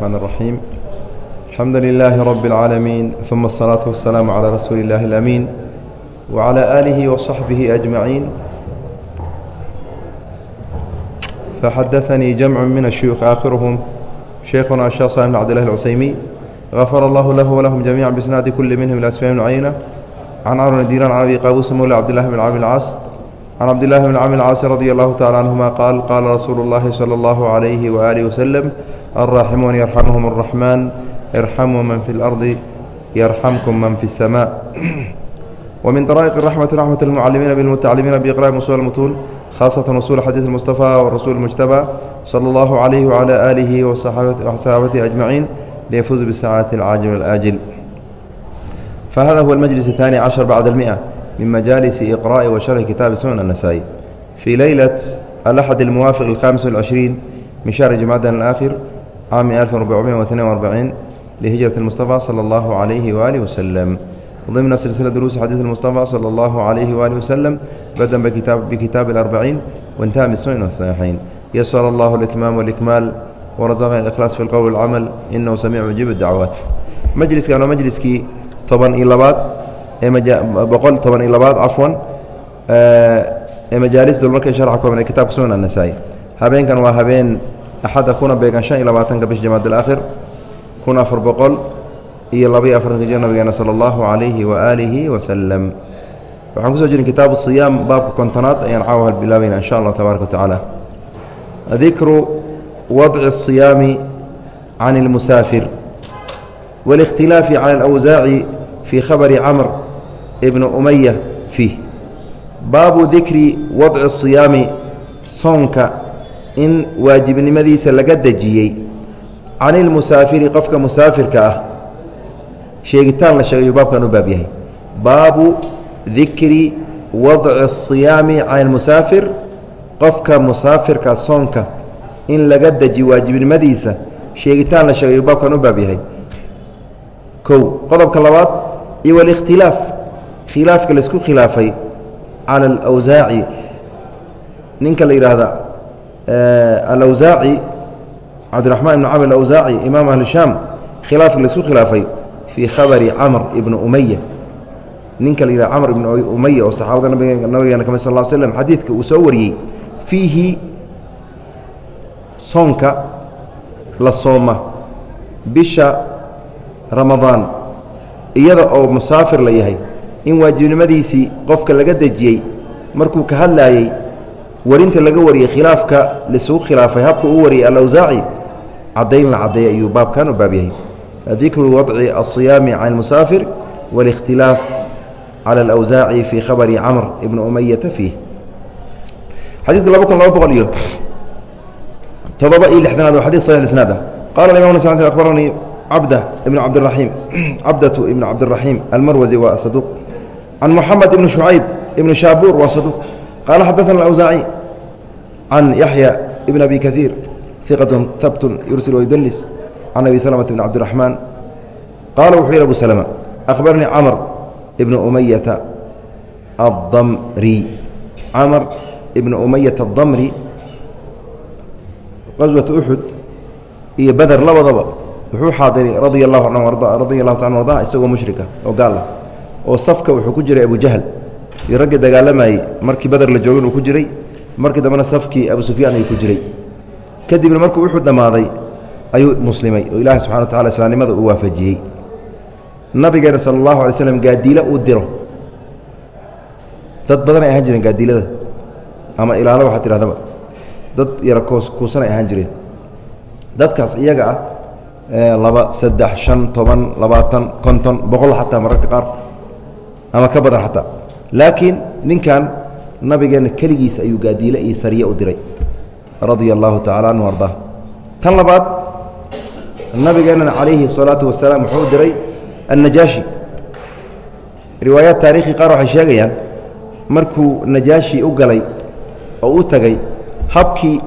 الرحمن الرحيم الحمد لله رب العالمين ثم الصلاة والسلام على رسول الله الأمين وعلى آله وصحبه أجمعين فحدثني جمع من الشيوخ آخرهم شيخنا الشيخ صالح بن عبد الله العسيمي غفر الله له ولهم جميعا بإسناد كل منهم إلى أسفيان بن عيينة عن عمرو بن دينار عن أبي قابوس مولى عبد الله بن عامر العاص عن عبد الله بن عامر العاص رضي الله تعالى عنهما قال قال رسول الله صلى الله عليه وآله وسلم الراحمون يرحمهم الرحمن ارحموا من في الأرض يرحمكم من في السماء ومن طرائق الرحمة رحمة المعلمين بالمتعلمين بإقراء أصول المتون خاصة أصول حديث المصطفى والرسول المجتبى صلى الله عليه وعلى آله وصحابته أجمعين ليفوز بالسعادة العاجل والآجل فهذا هو المجلس الثاني عشر بعد المئة من مجالس إقراء وشرح كتاب سنن النسائي في ليلة الأحد الموافق الخامس والعشرين من شهر جمادى الآخر عام 1442 لهجرة المصطفى صلى الله عليه وآله وسلم ضمن سلسلة دروس حديث المصطفى صلى الله عليه وآله وسلم بدأ بكتاب, بكتاب الأربعين وانتهى بالسنن والصحيحين يسر الله الإتمام والإكمال ورزقنا الإخلاص في القول والعمل إنه سميع مجيب الدعوات مجلس كان مجلسكي toban iyo labaad boqol toban iyo labaad cafwan majaalis dulmarka sharca kooban ee kitabka sunan annasaa-i. Habeenkan waa habeen axadda kuna beegan shan iyo labaatanka bish jamaad alaakhir kun afar boqol iyo labaiyo afartanka jir nabigeena sala allahu calayhi waaalihi wasalam waxaan ku soo jirin kitaabu siyaam baabka kontonaad ayaan caawa halbilaabeyna insha allah tabaaraka watacaala dikru wadci asiyaami can اlmusaafir wاlikhtilaafi cala alawsaaci fii khabari camr ibnu umaya fiih. Baabu dikri wadci siyaami soonka in waajibnimadiisa laga dejiyey. Can ilmusaafiri qofka musaafirka ah. Sheegitaan la sheegay yuu baabkan u baab yahay. Baabu dikri wadci siyaami can ilmusaafir qofka musaafirka soonka in laga deji waajibnimadiisa. Sheegitaan la sheegay baabkan u baab yahay. Kow qodobka labaad iyo walikhtilaaf khilaafka la isku khilaafay cala alawsaaci ninka la yidhaahda alawsaaci cabdiraxmaan ibn camr alawsaaci imaam ahli shaam khilaafka la isku khilaafay fii khabari camr ibni umaya ninka la yidhahda camr ibn umaya oo saxaabada nabig nabigeena ka mid sal l slm xadiidka uu soo wariyey fiihi soonka la sooma bisha ramadaan iyada oo musaafir la yahay in waajibnimadiisii qofka laga dejiyey markuu ka hadlaayey warinta laga wariyey khilaafka laisugu khilaafay habka uu wariyey alawsaaci caddayn la caddeeyay ayuu baabkan u baab yahay dikru wadci الصiyaami can اlmusaafir wاlikhtilaaf calى اlawsaaci fii khabri camr ibni umayata fiih xadiidka laba kun laba boqol iyo todoba iyo lixdanaad waa xadis saxix isnaada qala imam nas abaranii cabd ibn cabdiraxiim cabdatu ibn cabdiraxiim almarwasi waa saduuq can moxamed ibni shucayb ibni shaabuur waa saduuq qaala xadaana alawsaaci can yaxya ibn abi kaiir iqatun habtun yursil wayudlis can abi salmata bn cabdiraxmaan qaala wuxuu yihi abu salma akhbaranii camr ibna umayata addamri camr ibna umayata addamri qaswata uxud iyo beder labadaba wuxuu xaadiray radia allahu an radia allahu taala arda isagoo mushrika oo gaal ah oo safka wuxuu ku jiray abujahl iyo raggii dagaalamayey markii beder la joogin uu ku jiray markii dambena safkii abu sufyaan ayuu ku jiray. Kadibna markuu uxud dhammaaday ayuu muslimay oo ilaahay subxana wa tacala islaamnimada uu waafajiyey. Nabigeena sala allahu alay slam gaadiilo uu diro dad badan ay ahaan jireen gaadiilada ama ilaalo waxaad tidhahdaba dad yara koos kuusan ay ahaan jireen. Dadkaas iyaga ah laba saddex shan toban labaatan konton boqol xataa mararka qaar ama ka badan xataa. Laakiin ninkan nabigeenna keligiis ayuu gaadiile iyo sariye u diray radia allahu tacala anhu ardaa tan labaad nabigeennana calayhi الsalaatu wasalaam wuxuu u diray annajaashi. Riwaayaat taarikhii qaar waxay sheegayaan markuu najaashi u galay oo u tagay habkii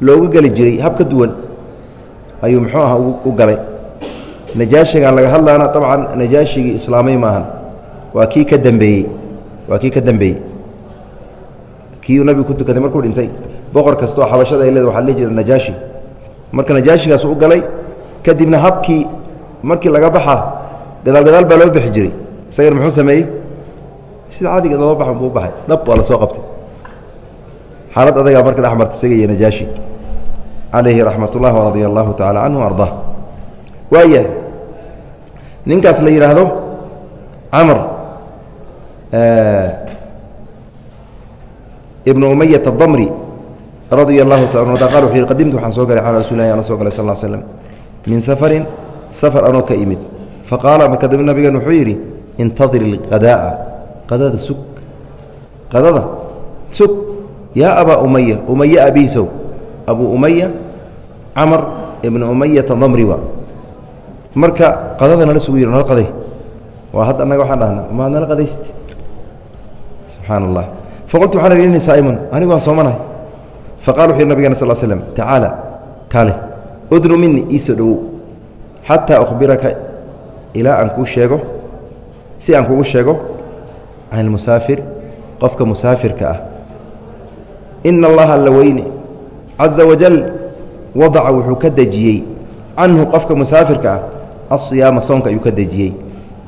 loogu geli jiray hab ka duwan ayuu muxuu aha u galay. Najaashigan laga hadlaana dabcan najaashigii islaamay maahan waa kii ka dambeeyey. Waa kii ka dambeeyey. Kii nabigu ku tukaday markuu dhintay. Boqor kastoo xabashada ay leeda waxa la jira najaashi. Marka najaashigaas u galay kadibna habkii markii laga baxa gadaal gadaal baa loo bixi jiray. Isagana muxuu sameeyey? Sida caadiga loo baxa buu baxay. Dhab waa la soo qabtay. Xaalad adagaa marka dhex marta isaga iyo najaashi. Calayhi raxmat ullah radia allahu tacala canhu ardaa waaya ninkaas la yidhaahdo camr ibnu umayat adamri radia taala qal wuxuu yihi qadimtu waxaan soo galay cala rasul ana soo galay sal slm min safarin safar anoo ka imid faqaala marka dambe nabigan wuxuu yidhi intadir ilqadaa'a qadada sug. Qadada sug. Yaa abaa umaya umaya abiisow. Abuu umaya camar ibnu umayata damri wa. Marka qadada nala sugu yidhi nala qaday. Waa hadda annaga waxaan dhahnaa maad nala qadayste subxaan allah faqultu waxaan idhi innii saa'imun anigu waan soomanahay faqala wuxu yidhi nabigana sal slm tacaala kaale udnu minii iisoo dhowow xataa ukhbiraka ilaa aan kuu sheego si aan kugu sheego can ilmusaafir qofka musaafirka ah. Ina allaha alla weyne caza wajal wadaca wuxuu ka dejiyey canhu qofka musaafirka ah asiyaama soonka ayuu ka dejiyey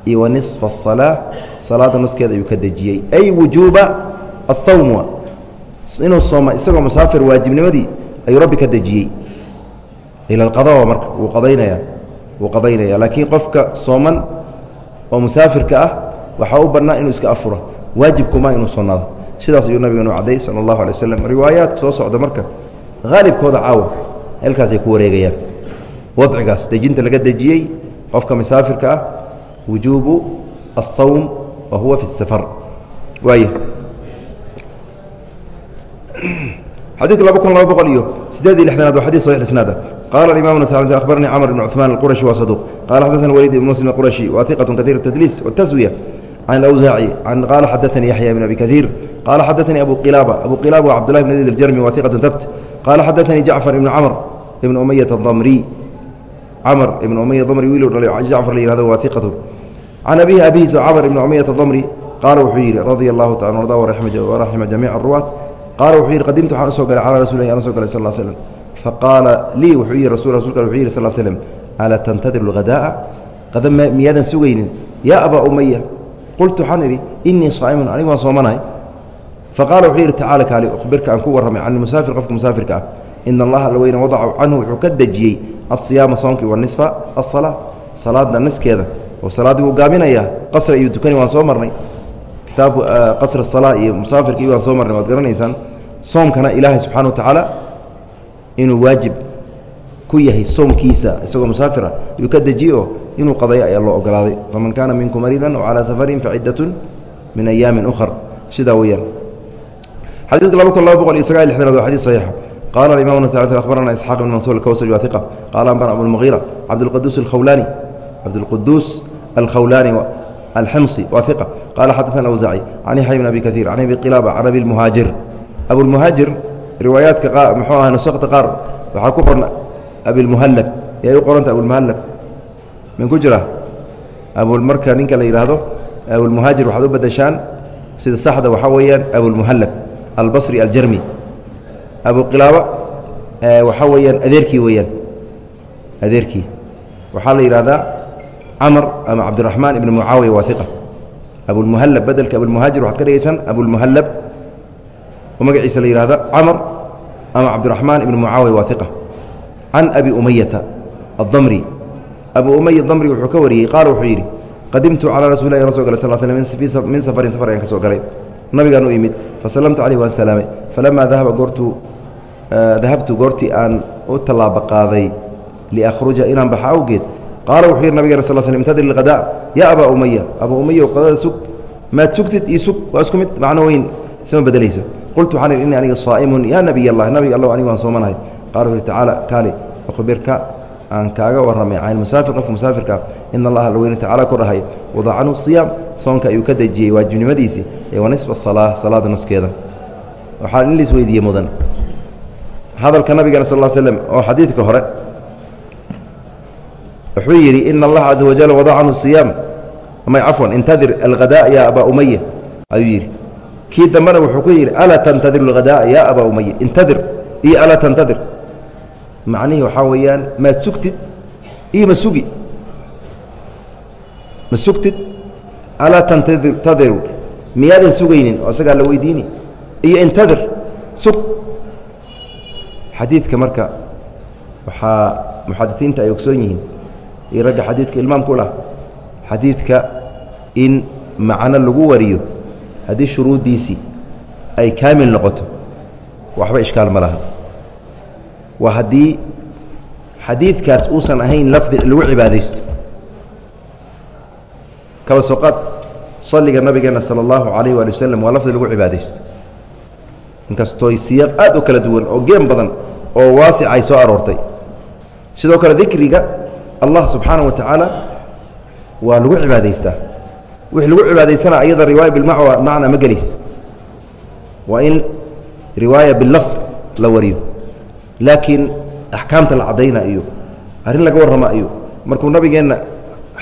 iyo wa nisfa asalaa salaada nuskeeda ayuu ka dejiyey. Ay wujuuba asawm inuu sooma isagoo musaafir waajibnimadii ayuu rabbi ka dejiyey. Ila marka wuu qadaynayaa wuu qadaynaya laakiin qofka sooman oo musaafirka ah waxaa u bannaa inuu iska afuro waajibkuma inuu sonnaado sidaas ayuu nabigeenu cadday sala allahu alay waslem riwaayaadka soo socda marka haalibkooda caawa halkaasay ku wareegayaan. Wadcigaas dejinta laga dejiyey qofka musaafirka ah wujuubu الsawm wa huwa fi الsafar waay xadidka laba kun laba boqol iyo sideed iyo lixdanaad waa xadid صaيح isnaada qala imam akhbaranii cmr بn cثmaan الquraشhi wa saduq qala xadaثna wlid ibn muslim الquraشhi wa iqaة kaثيr الtdliis والtaswiya can اأwزaaci qala xadaثanii yaحya bn abi kaثيir qala xadaثanii abu qilaaba abu qilaaba wa cabdالlahi bn zid اjarmi wa iqaة tabt qala xadaثanii jacfar ibn cmr ibn umayaة الdmri cmr ibn umaya dmri wiilu dhalay jacfar la yihahdo waa iqatu can abihi abihiis cmr ibn umayata dmri qaala wuxuu yidhi radia allahu taala arda waraxima jamiica aruwaat qaala wuxuu yidhi qadimtu waxaan u soo galay calaa rasulilah aan u soo galay sal slm faqaala lii wuxuu yihi rasul rasulka wuxuu yihi sal slm alaa tantadir lghadaa'a qada miyaadan sugaynin yaa abaa umaya qultu waxaan idhi innii saa'imun anigu waan soomanahay faqaala wuxuu yidhi tacaala kaali ukhbirka aan ku warramay can musaafir qofka musaafirka ah ina allaha alla weyne wadaca canhu wuxuu ka dejiyey asiyaama soomkii wanisfa asalaa salaada niskeeda oo salaaddii wuu gaabinayaa qasra iyo dukani waan soo marnay. Kitaabku qasr salaa iyo musaafirka waan soo marnay waad garanaysaan soomkana ilaahay subxana wa tacaala inuu waajib ku yahay soomkiisa isagoo musaafir ah yuu ka dejiye oo inuu qadayo ayaa loo ogolaaday. Faman kaana minkum mariidan o calaa safarin faciddatun min ayaamin ukhar. Sidaa weyaan xadiidka laba kun laba boqol iyo sagaal lixdanaad waa xadiis saxiixa. Qala aimam abarana isxaaq bn mansuur alkawsari wa iqa qala ambana abulmugiira cabdilquduus alkhawlaani cabdilquduus alkhawlaani alximsi wa iqa qala xadaana awsaaci can yaxya bn abi kaiir can abi qilaaba can abi lmuhaajir abulmuhaajir riwaayaadka muxuu aha nusakta qaar waxaa ku qoran abilmuhallab yay u qoranta abulmuhallab min ku jira marka ninka la yidhaahdo abulmuhaajir waxaad u badashaan sida saxda waxaa weeyaan abulmuhallab albasri aljarmi abu qilaaba waxaa weeyaan adeerkii weeyaan adeerkii waxaa la yidhahdaa camar ama cabdiraxmaan ibn mucaawiya waa iqa abulmuhallab bedelka abulmuhaajir waxad ka dhigaysaan abulmuhallab oo magaciisa la yihahda camar ama cabdiraxmaan ibn mucaawiya waa iqa can abi umayata addamri. Abu umaya damri wuxuu ka wariyey qaala wuxuu yidhi qadimtu calaa rasul lah so galay sal sl min safarin safar ayaan ka galay. Nabigaan u imid fasallamtu caleyh waan salaamay. Falamaa dahaba goortuu dahabtu goortii aan u tallaabo qaaday liakhruja inaan baxa awgeed qaala wuxuu yidhi nabigeen sal sl intadir lqadaa yaa abaa umaya abaa umaya qadada sug maad sugtid io sug waa isku mid macno weyn isma bedelayso. Qultu waxaan idhi innii aniga saa'imun yaa nabiy allah nabiga allah anigu waan soomanahay. Qala wuxu tacaala kaali akhbirka aan kaaga warramay can musaafir qofka musaafirka ina allaha la weyne tacala ku dhahay wadacanhu siyaam soonka ayuu ka dejiyey waajibnimadiisii ee wa salaa salaada nuskeeda. Waxaa in lais weydiiye mudan. Hadalka nabigana sal l slm oo xadiidka hore wuxuu yidhi ina allaha caza wajal wadaca canhu siyaam. May cafwan intadir alghadaء ya abaa umaya ayuu yidhi. Kii dambena wuxuu ku yidhi alaa tantadir alghadaء ya abaa umaya intadir iyo alaa tantadir. Macnihii waxaa weeyaan maad sugtid iyo ma sugi. Ma sugtid alaa tantadiru miyaadan sugaynin oo isagaa la weydiini? Iyo intadir sug. Xadiidka marka waxaa muxadisiinta ay ogsoon yihiin iyo ragga xadiidka ilmaamku lah xadiidka in macno lagu wariyo haddii shuruuddiisii ay kaamil noqoto waxba ishkaal ma laha. Waa haddii xadiidkaas uusan ahayn lafdi lagu cibaadaysto. Kaba soqaad salliga nabigeena sala allahu calayh waali wasalam waa lafdi lagu cibaadaysto. Inkastooy siyaaq aad u kala duwan oo geen badan oo waasic ay soo aroortay. Sidoo kale dikriga allah subxaana wa tacaala waa lagu cibaadaystaa wixii lagu cibaadaysana ayada riwaaya bilmacwa macna ma gelayso waa in riwaaya bilafd la wariyo. Laakiin axkaamta la caddayna iyo arrin laga warrama iyo markuu nabigeenna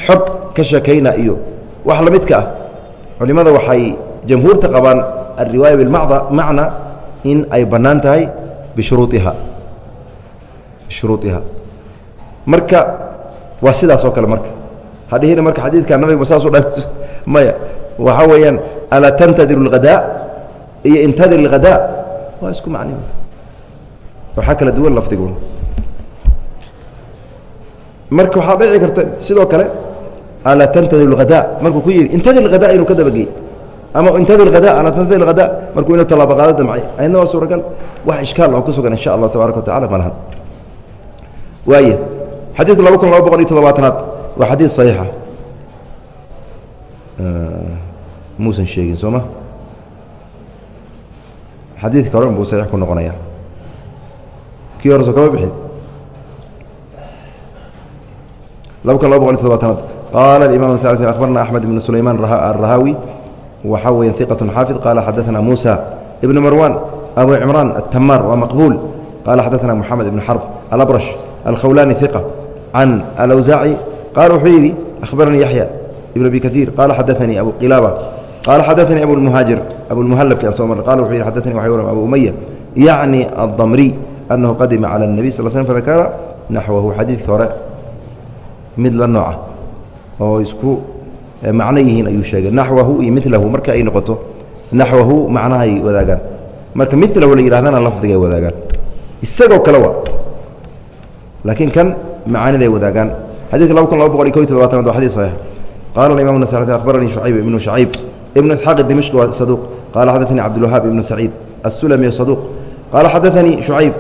xog ka sheekayna iyo wax la midka ah culimmada waxay jamhuurta qabaan alriwaaya bilmacda macna in ay bannaan tahay bishuruuiha bishuruuiha marka waa sidaas oo kale marka hadhihina marka xadiidka nabiga saaso dhan maya waxaa weeyaan alaa tantadir اlhadaa iyo intadir اlhadaa waa isku macni waxaa kala duwan lafdigu marka waxaa dhici karta sidoo kale alaa tantadir اlhadaa markuu ku yihi intadir اlhadaa inuu ka dabagey ama intadir hada alaa tantadir اlhadaa markuu inuu tallaabo qaado damcay ayadna waa suuragal wax ishkaal oo ku sugan in sha allah tabaaraka wa tacala ma lahan waaya xadiidka laba kun laba boqol iyo toddobaatanaad waa xadiid صaxiixa muusan sheegin soo ma xadiidka hore buu saxiix ku noqonaya kii hore soo kama bixin laba kun laba boqol iyo toddobaatanaad qaala imam akhbarna axmed ibn sulayman الrahaawi waxaa weya iqaة xaafid qaala xadaثna musa ibn marwan abu cimraan الtamaar waa maqbuul qala xadaثna moxamed ibn xarb alabrash alkhawlani iqa can alawsaaci qaala wuxuu yidhi ahbaranii yaxya ibn abi kaiir qaala xadaanii abu qilaaba qaala xadaanii abumuhaajir abumuhalabki asoo mar qala wuxuu yidhi xadaanii waxay waram abu umaya yacni addamriy annahu qadima cala الnabi sal slm fadakara naxwahu xadiidkii hore mid la nooca oo isku macno yihiin ayuu sheegay naxwahu iyo milahu marka ay noqoto naxwahu macnahay wadaagaan marka milahu la yidhahdana lafdigay wadaagaan isagoo kale wa laakiin kan macaaniday wadaagaan xadidka laba kun laba boqol iyo ko iyo todobaatanad waa xadis saxiix qala akhbaranii shucayb ibnu shacayb ibnu isxaaq dimishqi waa saduuq qala xadaanii cabdulwahaab ibnu saciid asulami saduuq qala xadaanii shucayb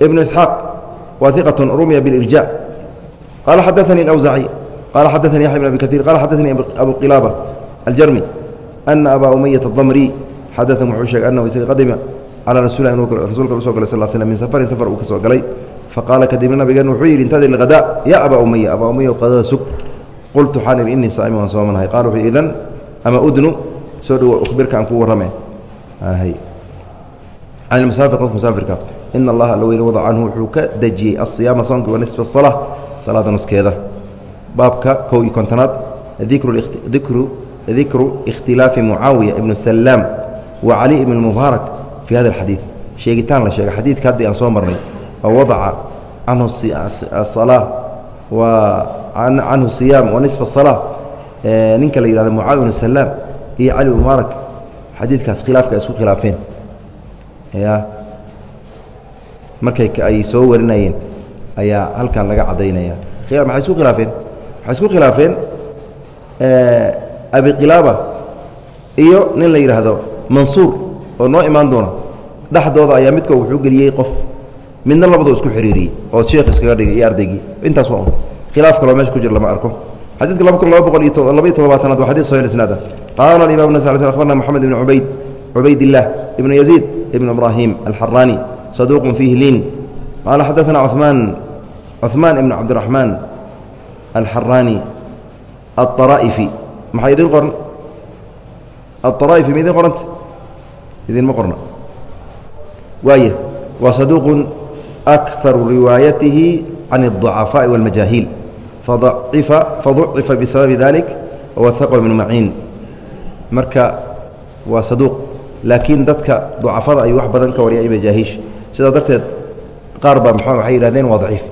ibnu isxaaq waa iqat rumya bilirja qala xadaanii awzaci qala xadaanii yaxya bn abi kaiir qala xadaanii abu qilaaba aljarmi ana abaa umayata adamri xadaثan wuxuu sheegay anahu isaga qadima calى rasuul inuu rasuulka u soo galay sal slm min safarin safar uu ka galay faqaala kadibna nabigeen wuxuu yidhi intadir lhadaa ya abaa umaya abaa umaya qadada sug. Qultu waxaan idhi innii saa'im waan soomanahay qaala wuxuu idan ama udnu soo dhowo ukhbirka aan kuu warrame. Can ilmusaafir qof musaafirka ina allaha alla weyne wadac canhu wuxuu ka dejiyey asiyaama soonka wa nisfa salaada nuskeeda. Baabka kow iyo kontonaad dikru dikru ikhtilaafi mucaawiya ibnu salaam wa cali ibn mubaarak fii hada alxadiid sheegitaan la sheegay xadiidka haddii aan soo marnay oo wadaca canhu asalaa wa canhu siyaam wa nisfa asalaa ninka la yihahdo mucaawiya ibnu salaam iyo cali mubaarak xadiidkaas khilaafka ay isku khilaafeen ya markay ay soo warinayeen ayaa halkan laga caddaynaya maxay isku khilaafeen waxay isku khilaafeen abi qilaaba iyo nin la yidhaahdo mansuur oo noo imaan doona dhexdooda ayaa midka wuxuu geliyey qof midna labadu isku xiriiriyey oo sheekh iskaga dhigay iyo ardaygii intaas waa un. Khilaaf kaloo meesha ku jira lama arko. Xadiidka laba kun laba boqol iyo labaiyo todobaatanaad waa xadid sahih isnaad. Ah qaala alimaam nas ala akhbarna moxamed ibn cubayd cubaydillaah ibnu yaziid ibnu ibraahim alxaraani saduuqun fiihi liin. Qaala xadaana cumaan cumaan ibnu cabdiraxmaan alxaraani aaraa'ifi maxaa idin qoran aaraa'ifi ma idin qoranta idinma qorna. Waaya waa saduuqun akharu riwaayatihi can الضucafaaءi wاlmajaahiil fadacifa faducifa bisababi dalik wawahaqahu ibnu maciin marka waa saduuq laakiin dadka ducafada ayuu wax badan ka wariyay majaahiish sidaa darteed qaar baa mxu waxay yihahdeen waa daciif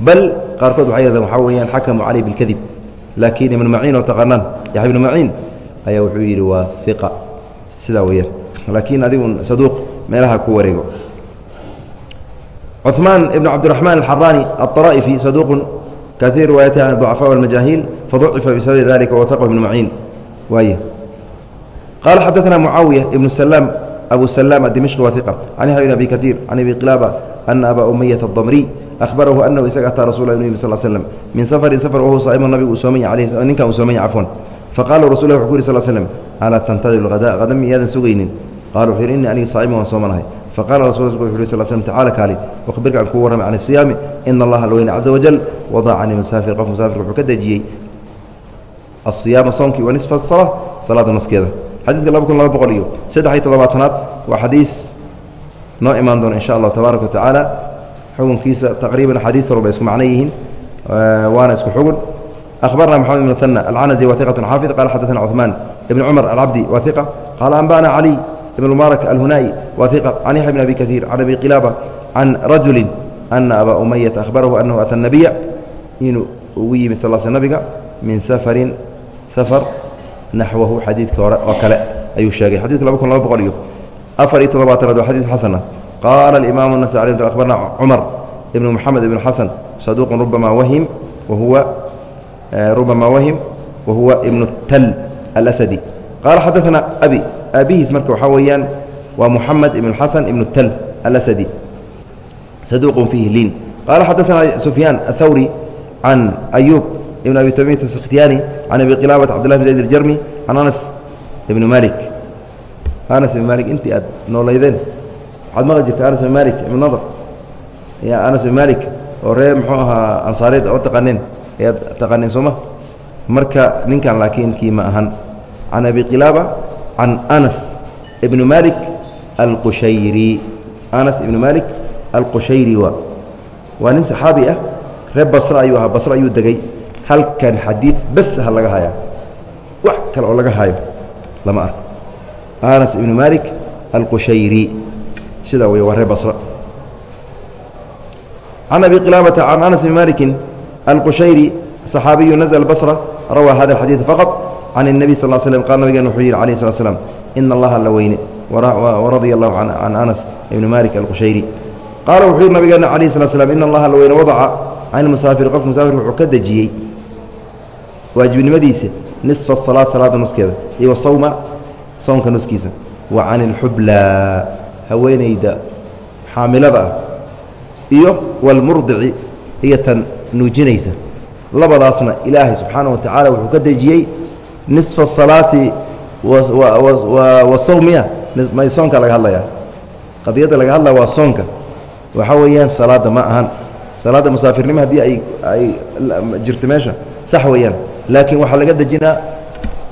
bal qaarkood waxay yhahdeen waxaa weeyaan xakamu caleyh bilkadib laakiin ibnu maciin oo taqaanaan yaxya ibnu maciin ayaa wuxuu yidhi waa iqa sidaa weyaan laakiin adigun saduuq meelaha ku wareego cuثmaan ibn cabdiraxmaan alxaraani aلطaraa'ifi saduuqun kaiir riwaayatihi an ضucafaa walmajaahiil faducifa bisababi dalika wataqwa ibnu maciin waay qaala xadaثna mucaawiya ibnu salaam abu salaam adimishqi waa iqa can yaxya bn abi kaiir can abi qilaaba ana abaa umayata adamriy ahbarahu anahu isaga ataa rasul inu yimi sal slm min safarin safar wahuwa saaimu nabigu uu soomanya ninkan uu soomanya cafwan faqala rasul wuxu ku yiri sl slm alaa tantadiru hada hada miyaadan sugaynin qala wuxuu yidhi innii aniga saa'iman waan soomanahay faqala rasul wuxu yhi sl slm tacala kaali wakhbirka aan kuu warramay can isiyaami ina allaha alweyne caza wajal wadaca cani musaafir qof musaafirka wuxuu ka dejiyey asiyaama soomkii wa nisfa sala salaada nuskeeda xadiidka laba kun laba boqol iyo saddex iyo toddobaatanaad waa xadiis noo imaan doona insha allah tabaaraka wa tacaala xukunkiisa taqriiban axaadiis walba isku macno yihiin waana isku xugun أخبرنا محمد بن مثنى العنزي وثقة حافظ قال حدثنا عثمان بن عمر العبدي وثقة قال أنبأنا علي بن المبارك الهنائي وثقة عن يحيى بن أبي كثير عن أبي قلابة عن رجل أن أبا أمية أخبره أنه أتى النبي إن وي مثل الله النبي من سفر سفر نحوه حديث وكلا أي شيء حديث لما كنا بقول أفر إتضباط حديث حسنة قال الإمام النسائي أخبرنا عمر بن محمد بن حسن صدوق ربما وهم وهو ربما وهم وهو ابن التل الأسدي قال حدثنا أبي aabbihiis marka waxaa weeyaan waa muxamed ibn xasan ibn tal alasadi saduuqun fiihi liin qaala xadaanaa sufyaan athawri can ayuub ibn abi tamiit askhtyaani can abi qilaabata cbdillah bn zayd iljarmi can anas ibn maalik anas ibn maalik intii aad noolaydeen waxaad maqli jirta anas ibn maalik ibn nadr ya anas ibn maalik oo ree muxuu ahaa ansaareed oo taqaaneen ayaad taqaaneen sooma marka ninkan laakiin kii ma ahan can abi qilaaba can anas ibnu malik alqushayri anas ibnu malik alqushayri waa waa nin saxaabi ah reer basre ayuu ahaa basre ayuu degay halkan xadiid bes ha laga hayaa wax kale oo laga hayo lama arko anas ibnu malik alqushayri sidaa wey waa reer basre can abi qilaabata can anas bni maliki alqushayri صxaabiyu nazl basra rawaa hada اxadiiث faqط can الnebi sal slm qal nabigeen wuxuu yihi alayه slat slam ina allaha la weyne waradia allahu can anas ibni malik alqushayri qaala wuxuu yihi nabigeena alayه slat slam ina allaha la weyne wadaca can musaafir qof musaafir wuxuu ka dejiyey waajibnimadiisa nisfa salaad salaada nuskeeda iyo wasawma soonka nuskiisa wa can اlxubla haweeneyda xaamilada ah iyo wاlmurdici iyo tan nuujinaysa labadaasna ilaahay subxaanaه wa tacaala wuxuu ka dejiyey nisfa salaati wasawmiya may soonka laga hadlaya. Qadiyadda laga hadlaya waa soonka. Waxaa weeyaan salaadda ma ahan. Salaadda musaafirnimo haddii ay ay jirto meesha sax weeyaan. Laakiin waxaa laga dejinaa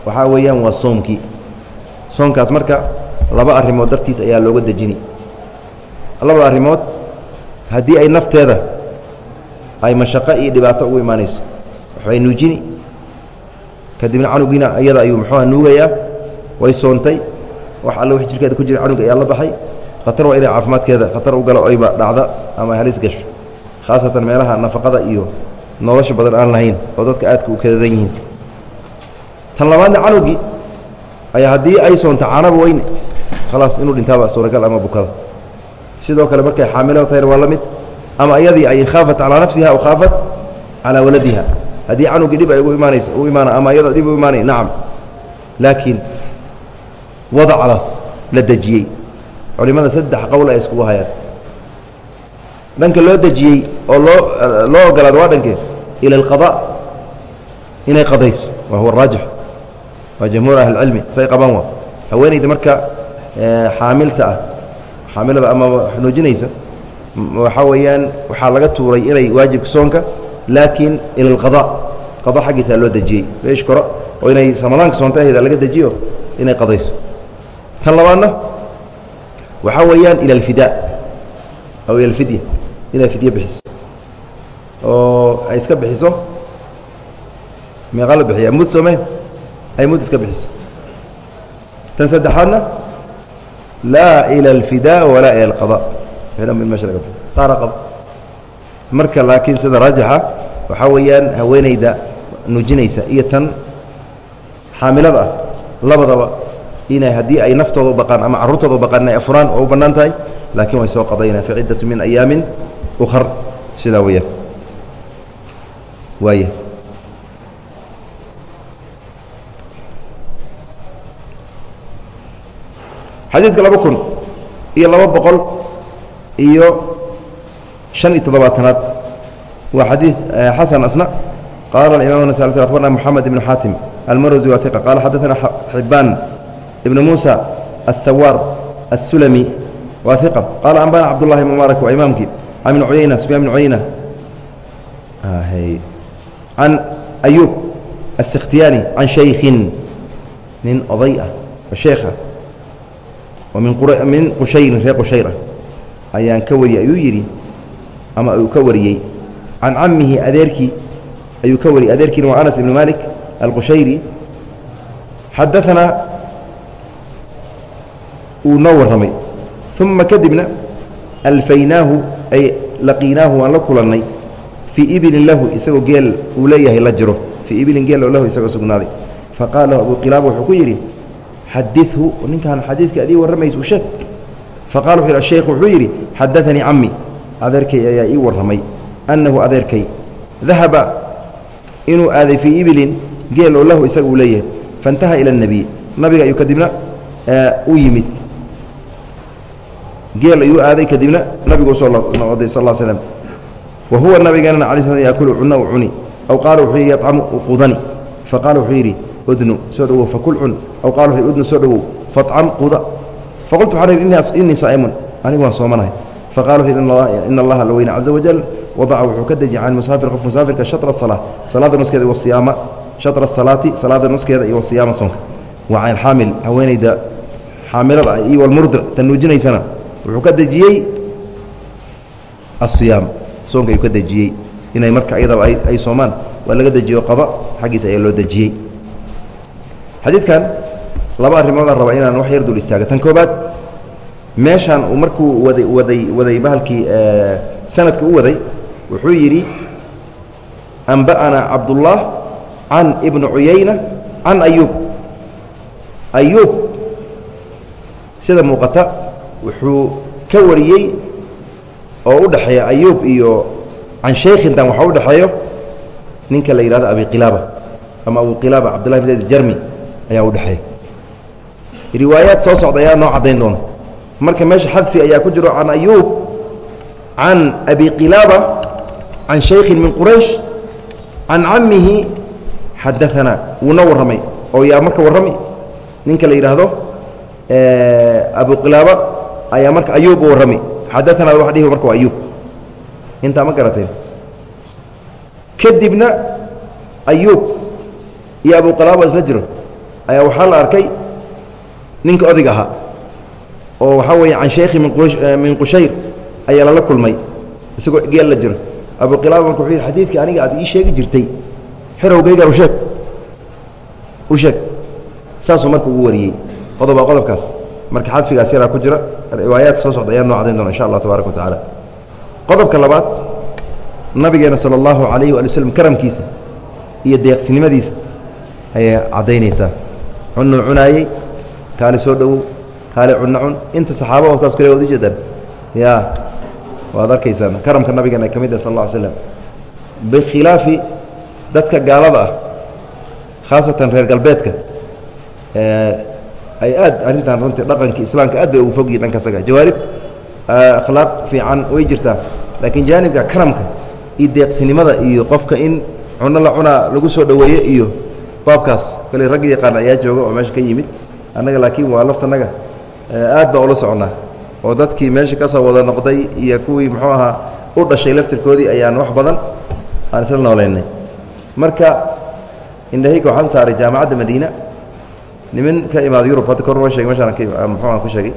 waxaa weeyaan waa soomkii soonkaas marka laba arrimood dartiis ayaa looga dejini. Labada arrimood haddii ay nafteeda ay mashaqo iyo dhibaato ugu imaanayso waxbay nuujini kadibna canugiina iyada ayuu muxuuha nuugayaa way soontay. Wax alle wix jirkeeda ku jira canuga ayaa la baxay. Khatar waa inay caafimaadkeeda khatar u galo oyba dhacda ama halis gasho. Khaasatan meelaha nafaqada iyo nolosha badan aan lahayn oo dadka aadka u kadadan yihiin. Tan labaadna canugii ayaa haddii ay soonto caanaba weyne khalaas inuu dhintaaba suuragal ama bukada. Sidoo kale markay xaamilada tahayna waa la mid ama iyadii ay khaafat calaa nafsiha aw khaafat calaa waladiha haddii canugii dhib ay imaanaysa imaana ama iyadoo dhib u nacam. Laakiin wadacdaas la dejiyey. Culimada saddex qowl ay iskugu hayaan. Dhanka loo dejiyey oo loo loo ogolaado waa dhankee ila alqada. Inay qadayso wa huwa araajix waa jamhuur ahlicilmi say qabaan waa. Haweeneyda marka xaamilta ah xaamilada ama nuujinaysa waxaa weeyaan waxaa laga tuuray inay waajibka soonka laakiin ila alqada qada xaggiisaa loo dejiyey. Beesh koro oo inay ramadaanka soonta ahayda laga dejiyo inay qadayso. Tan labaadna waxaa weeyaan ila aw ila inay fidye bixiso. Oo ay iska bixiso meeqa la bixiya mud soomeen ay mud iska bixiso. Tan saddexaadna laa ila alfidaa walaa ila alqada meesha laga qaara qaba marka laakiin sida raajixa waxaa weeyaan haweeneyda nuujinaysa iyo tan xaamilada ah labadaba inay haddii ay naftooda u baqaan ama carruurtooda u baqaan inay afuraan oo u bannaan tahay laakiin way soo qadaynaan fi ciddatu min ayaamin ukhar sidaa weeyaan. Waaya xadiidka laba kun iyo laba boqol iyo شhan iyo toddobaatanaad waa xadiiث xasan asna qaala imam nas abarna mxamed ibn xaatim almarwsi waa iqa qaala xadaثana xibaan ibn muuسى الsawaar الsulami waa iqa qaala anbana cabdullahi mubaarak waa imaamkii can ibn cuyayna sufyaan bn cuyayna can ayuub الsikhtiyaani can shaykin nin oday ah oo sheekha oo min qushayrin reer qushayra ayaan ka wariyey ayuu yidhi ama uu ka wariyey. Can camihi adeerkii ayuu ka wariyey. Adeerkiina waa anas ibn malik alqushayri. Xadaanaa uu noo warramay. Uma kadibna alfaynaahu ay laqiinaahu waan la kulannay. Fii ibilin lahu isagoo geel uu leeyahay la jiro. Fii ibilin geel oo lahu isagoo sugnaaday. Faqaala lahu abu qilaaba wuxuu ku yidhi xadiثhu ninkaan xadiidka adii warramaysa u sheeg. Faqala wuxu yhi asheekhu wuxuu yidhi xadaanii cami adeerkay ayaa ii warramay. Annahu adeerkay dahaba inuu aaday fii ibilin geel oo lahu isaga uu leeyahay. Faintaha ila اnebiy nabiga ayuu kadibna eh, u yimid. Geel ayuu aaday kadibna nabiguu soo noqday sal l slm wa huwa nabigeenana ala sl yaakulu cuna u cuni. Aw qaala wuxuu yidhi yadcamu uqudani fa wuxuu yidhi udnu soo dhowow fakul cun. Aw qala wuxu udnu soo dhowow faacam quda. Faqultu waxaan idhi innii saa'imun. Anigu waan soomanahay yidhi ina allaha laweyne caza wajal wadaca wuxuu ka deji can musaafir qof musaafirka shatra salaa salaada nuskeeda iyo wasiyaama shatra salaati salaada nuskeeda iyo wasiyaama soonka waa can xaamil haweenayda xaamilada ah iyo walmurdic tan nuujinaysana wuxuu ka dejiyey asiyaam soonka ayuu ka dejiyey inay marka ayadaba ay soomaan waa laga dejiyo qada xaggiisa ayaa loo dejiyey xadiidkan laba arrimoodaan raba inaan wax yar dul istaaga tan koobaad meeshaan uu markuu waday waday waday bahalkii sanadka u waday wuxuu yidhi anba'anaa cabdullah can ibni cuyayna can ayuub ayuub sida muuqata wuxuu ka wariyey oo u dhexeeya ayuub iyo can shaykhintan waxaa u dhexeeyo ninka la yidhahdo abi qilaaba ama abu qilaaba cabdullahi bn jarmi ayaa u dhexeeya. Riwaayaad soo socda ayaa noo caddayn doona marka meesha xadfi ayaa ku jiro can ayuub can abi qilaaba can shaykhin min quraysh can camihi xadaanaa wuuna warramay. Oo yaa marka warrami? Ninka la yidhaahdo abu qilaaba ayaa marka ayuub u warrami. Xadaanaa waa dhihi marka waa ayuub. Intaa ma garateen kadibna ayuub iyo abu qilaaba isla jiro. Ayaa waxaa la arkay ninka odig ahaa oo waxaa weeye can shaykhi min qushayr ayaa lala kulmay. Isagoo geel la jiro. Abu qilaaba marka wuxuu yidhi xadiidkii aniga aad ii sheegi jirtay. Xerowgaygan u sheeg. U sheeg. Saasuu marka ugu wariyey. Qodoba qodobkaas. Marka xadfigaas yaraa ku jira. Riwaayaadka soo socda ayaa noo cadayn doona insha allah tabaaraka wa tacaala. Qodobka labaad nabigeena sala allahu calayhi waali waslm karamkiisa iyo deeqsinimadiisa ayay caddaynaysaa. Cunuu cunaayey kaali soo dhowow kaali cunno cun. Inta saxaaba hoostaas kule waad ujeedaan ya waad arkaysaan. Karamka nabigeena ka mid ah sal alla ly slam bikhilaafi dadka gaalada ah khaasatan reer galbeedka ay aad arrintan runtii dhaqanka islaamka aad bay ugu fog yihiin dhanka asaga jawaarib akhlaaq fiican way jirtaa. Laakiin jaanibka karamka iyo deeqsinimada iyo qofka in cunno la cunaa lagu soo dhoweeye iyo baabkaas kale ragga yaqaan ayaa jooga oo meesha ka yimid. Annaga laakiin waa laftanaga aad baa ula soconnaa. Oo dadkii meesha ka soo wada noqday iyo kuwii muxuu ahaa u dhashay laftirkoodii ayaan wax badan aan isla noolaynay. Marka indhahayga waxaan saaray jaamacadda madiina. Niman ka imaada yurub hadda kor noo shegay meshaan muxuu aan ku sheegay.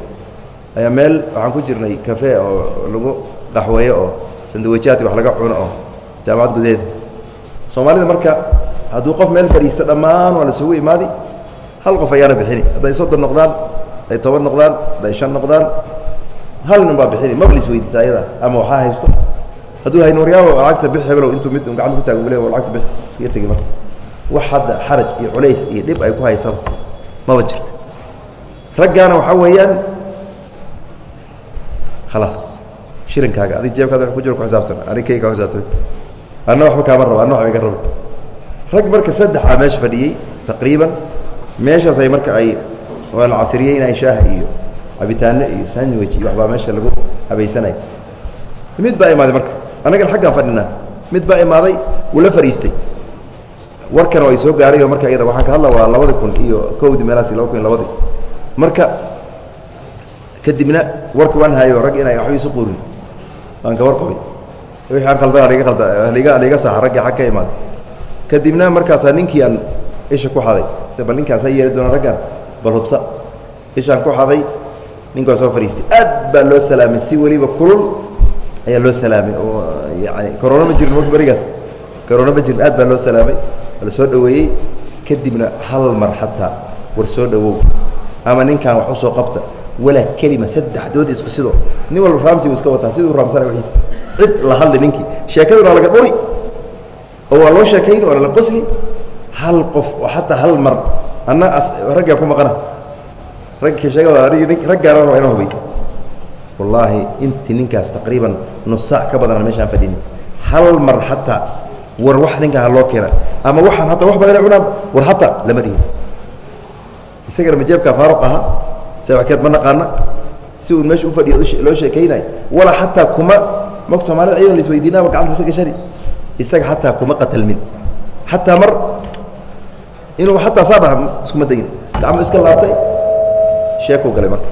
Ayaa meel waxaan ku jirnay kafe oo lagu qaxweeyo oo sandawejaati wax laga cuno oo jaamacad gudaheeda soomaalida marka hadduu qof meel fadhiista dhammaan waa la isugu imaadi hal qof ayaana bixini. Hadday soddon noqdaan hadday toban noqdaan hadday shan noqdaan hal nin baa bixini maba lis weydiita ayada ama waxaa haysto. Hadduu hayn waryaabo lacagta bix hebelow intuu mid gacanta ku taago le lacagta bix iskaga tegi marka. Wax hadda xaraj iyo culays iyo dhib ay ku haysaba maba jirto. Raggaana waxaa weeyaan khalaas shirinkaaga adig jeebkaada wa ku jiro ku xisaabtan anig kay ka xisaabtan. Anna waxba kaama rabo anna waxba iga rabo. Rag marka saddexaa meesha fadhiyey taqriiban meeshaas ay marka ay waa la casriyeynay shaaha iyo cabitaano iyo sandwich iyo waxbaa meesha lagu habaysanay mid baa imaaday marka. Annagan xaggaan fadhinaa. Mid baa imaaday wuu la fadhiistay warkan ay soo gaaray oo marka iyada waxaan ka hadla waa labadi kun iyo kowdii meelaasi laba kun iyo labadii marka kadibna warka waan hayo rag inay waxba isu quurin. Waan ka warqabay. Wixii aan khaldan liga khalda liga liga saxa raggii xag ka imaaday kadibna markaasaa ninkii aan isha ku xaday. Se bal ninkaas ha yeeli doona raggan bal hubsa. Ishaan ku xaday ninkaa soo fadhiistay aad baa loo salaamay si weliba kulul ayaa loo salaamay oo yani corona ma jirin berigaas corona ma jirin aad baa loo salaamay. La soo dhoweeyey kadibna hal mar xataa war soo dhowow ama ninkaan wax u soo qabta walaa kelima saddexdood isku sido. Nin walba raamsigu iska wataa siduu raamsana wiis cid la hadli ninkii. Sheekaduna waa laga dhuri. Oo waa loo sheekayn waa lala qosli. Hal qof oo xataa hal mar anna raggaan ku maqana? Raggaana raba inaan hubay. Wallaahi intii ninkaas taqriiban nus saac ka badanaan meeshaan fadhini hal mar xataa war wax ninkaa ha loo keena ama waxaan hataa wax badana cunaa war hataa lama dhihin isagana majeebkaa faaruq ahaa sawakeed ma naqaana? Si uu meesha ufadhiyo loo sheekaynayo walaa xataa kuma ma soomaalida ayadan la isweydiinaaba gacanta isaga shari isaga xataa kuma qatalmin. Xataa mar inuu xataa saa dhaha iskuma degin gacmo iska laabtay. Sheekuu galay marka.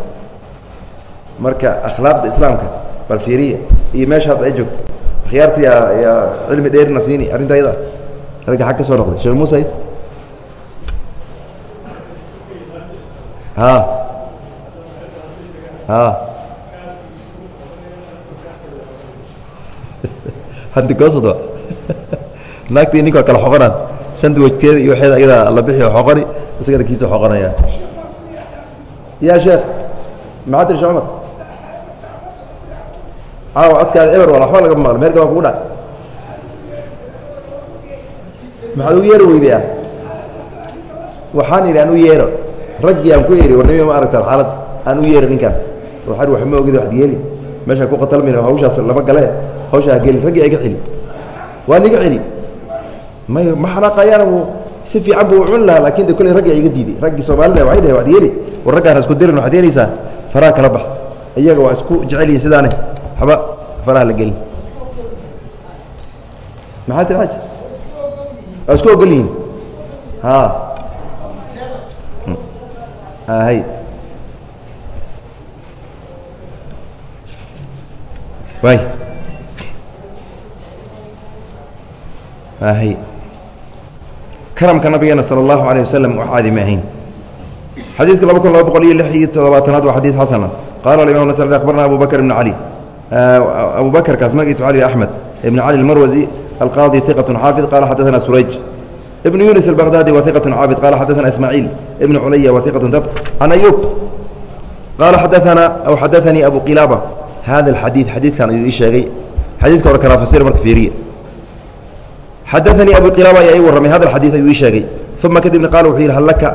Marka akhlaaqda islaamka bal fiiriya iyo meesha hadda ay joogto. Akhyaarta yaa cilmi dheerina siini arrinta ayada ragga xag ka soo noqday. Sheekh muuse a a handigoosoda naagtii ninka kala xoqonaan sandwajteeda iyo waxeeda ayadaa la bixi oo xoqoni isagana kiisa xoqonaya ya sheekh maxaa tiri shee cumar? Caawa codkaada eber wala waxba lagama maqlo meerka waa kugu dhac. Maxaad ugu yeero weyday ah waxaan idhi aan u yeero. Raggii aan ku eri warnimi ma aragtaan xaalad aan u yeero ninkaan waxaan wax ma ogid waxad yeeli meesha ku qatalmin hawshaas lama galee hawshaa hagelin raggii ay ga celi waa liga celi may ma xanaaqayaana wuu si fiican buu cuni lahaa laakiin de kolley raggii iga diiday raggii soomaalida waxay dhaheen waad yeeli. War raggaan isku dirin waxaad yeelaysaa faraha kala bax. Iyaga waa isku jecel yihiin sidaane. Waxba faraha la gelin. Maxaa tiri xaji waa isku ogol yihiin? A hay. Way hay karamka nabigeena sal allahu caleyh wasalam wax caadima ahayn. Xadiidka laba kun laba boqol iyo lix iyo toddobaatanaad waa xadiid xasana qaala alimam nasr akhbarna abu bakr ibn cali abu bakrkaas magaciisu cali axmed ibn cali almarwasi alqaadi iqatu xaafid qaala xadaana surayj. Ibn yunis albaqdaadi wa iqatu caabid qala xadaana ismaaciil ibn culaya wa iqatu dabt. Can ayub qaala xadaana aw xadaanii abu qilaaba. Hada alxadiid xadiidkan ayuu ii sheegay. Xadiidka hore kalaa fasir marka fiiriye xadaanii abu qilaaba ayaa ii warramay hada xadiid ayuu ii sheegay uma kadibna qaala wuxuu yidhi hal laka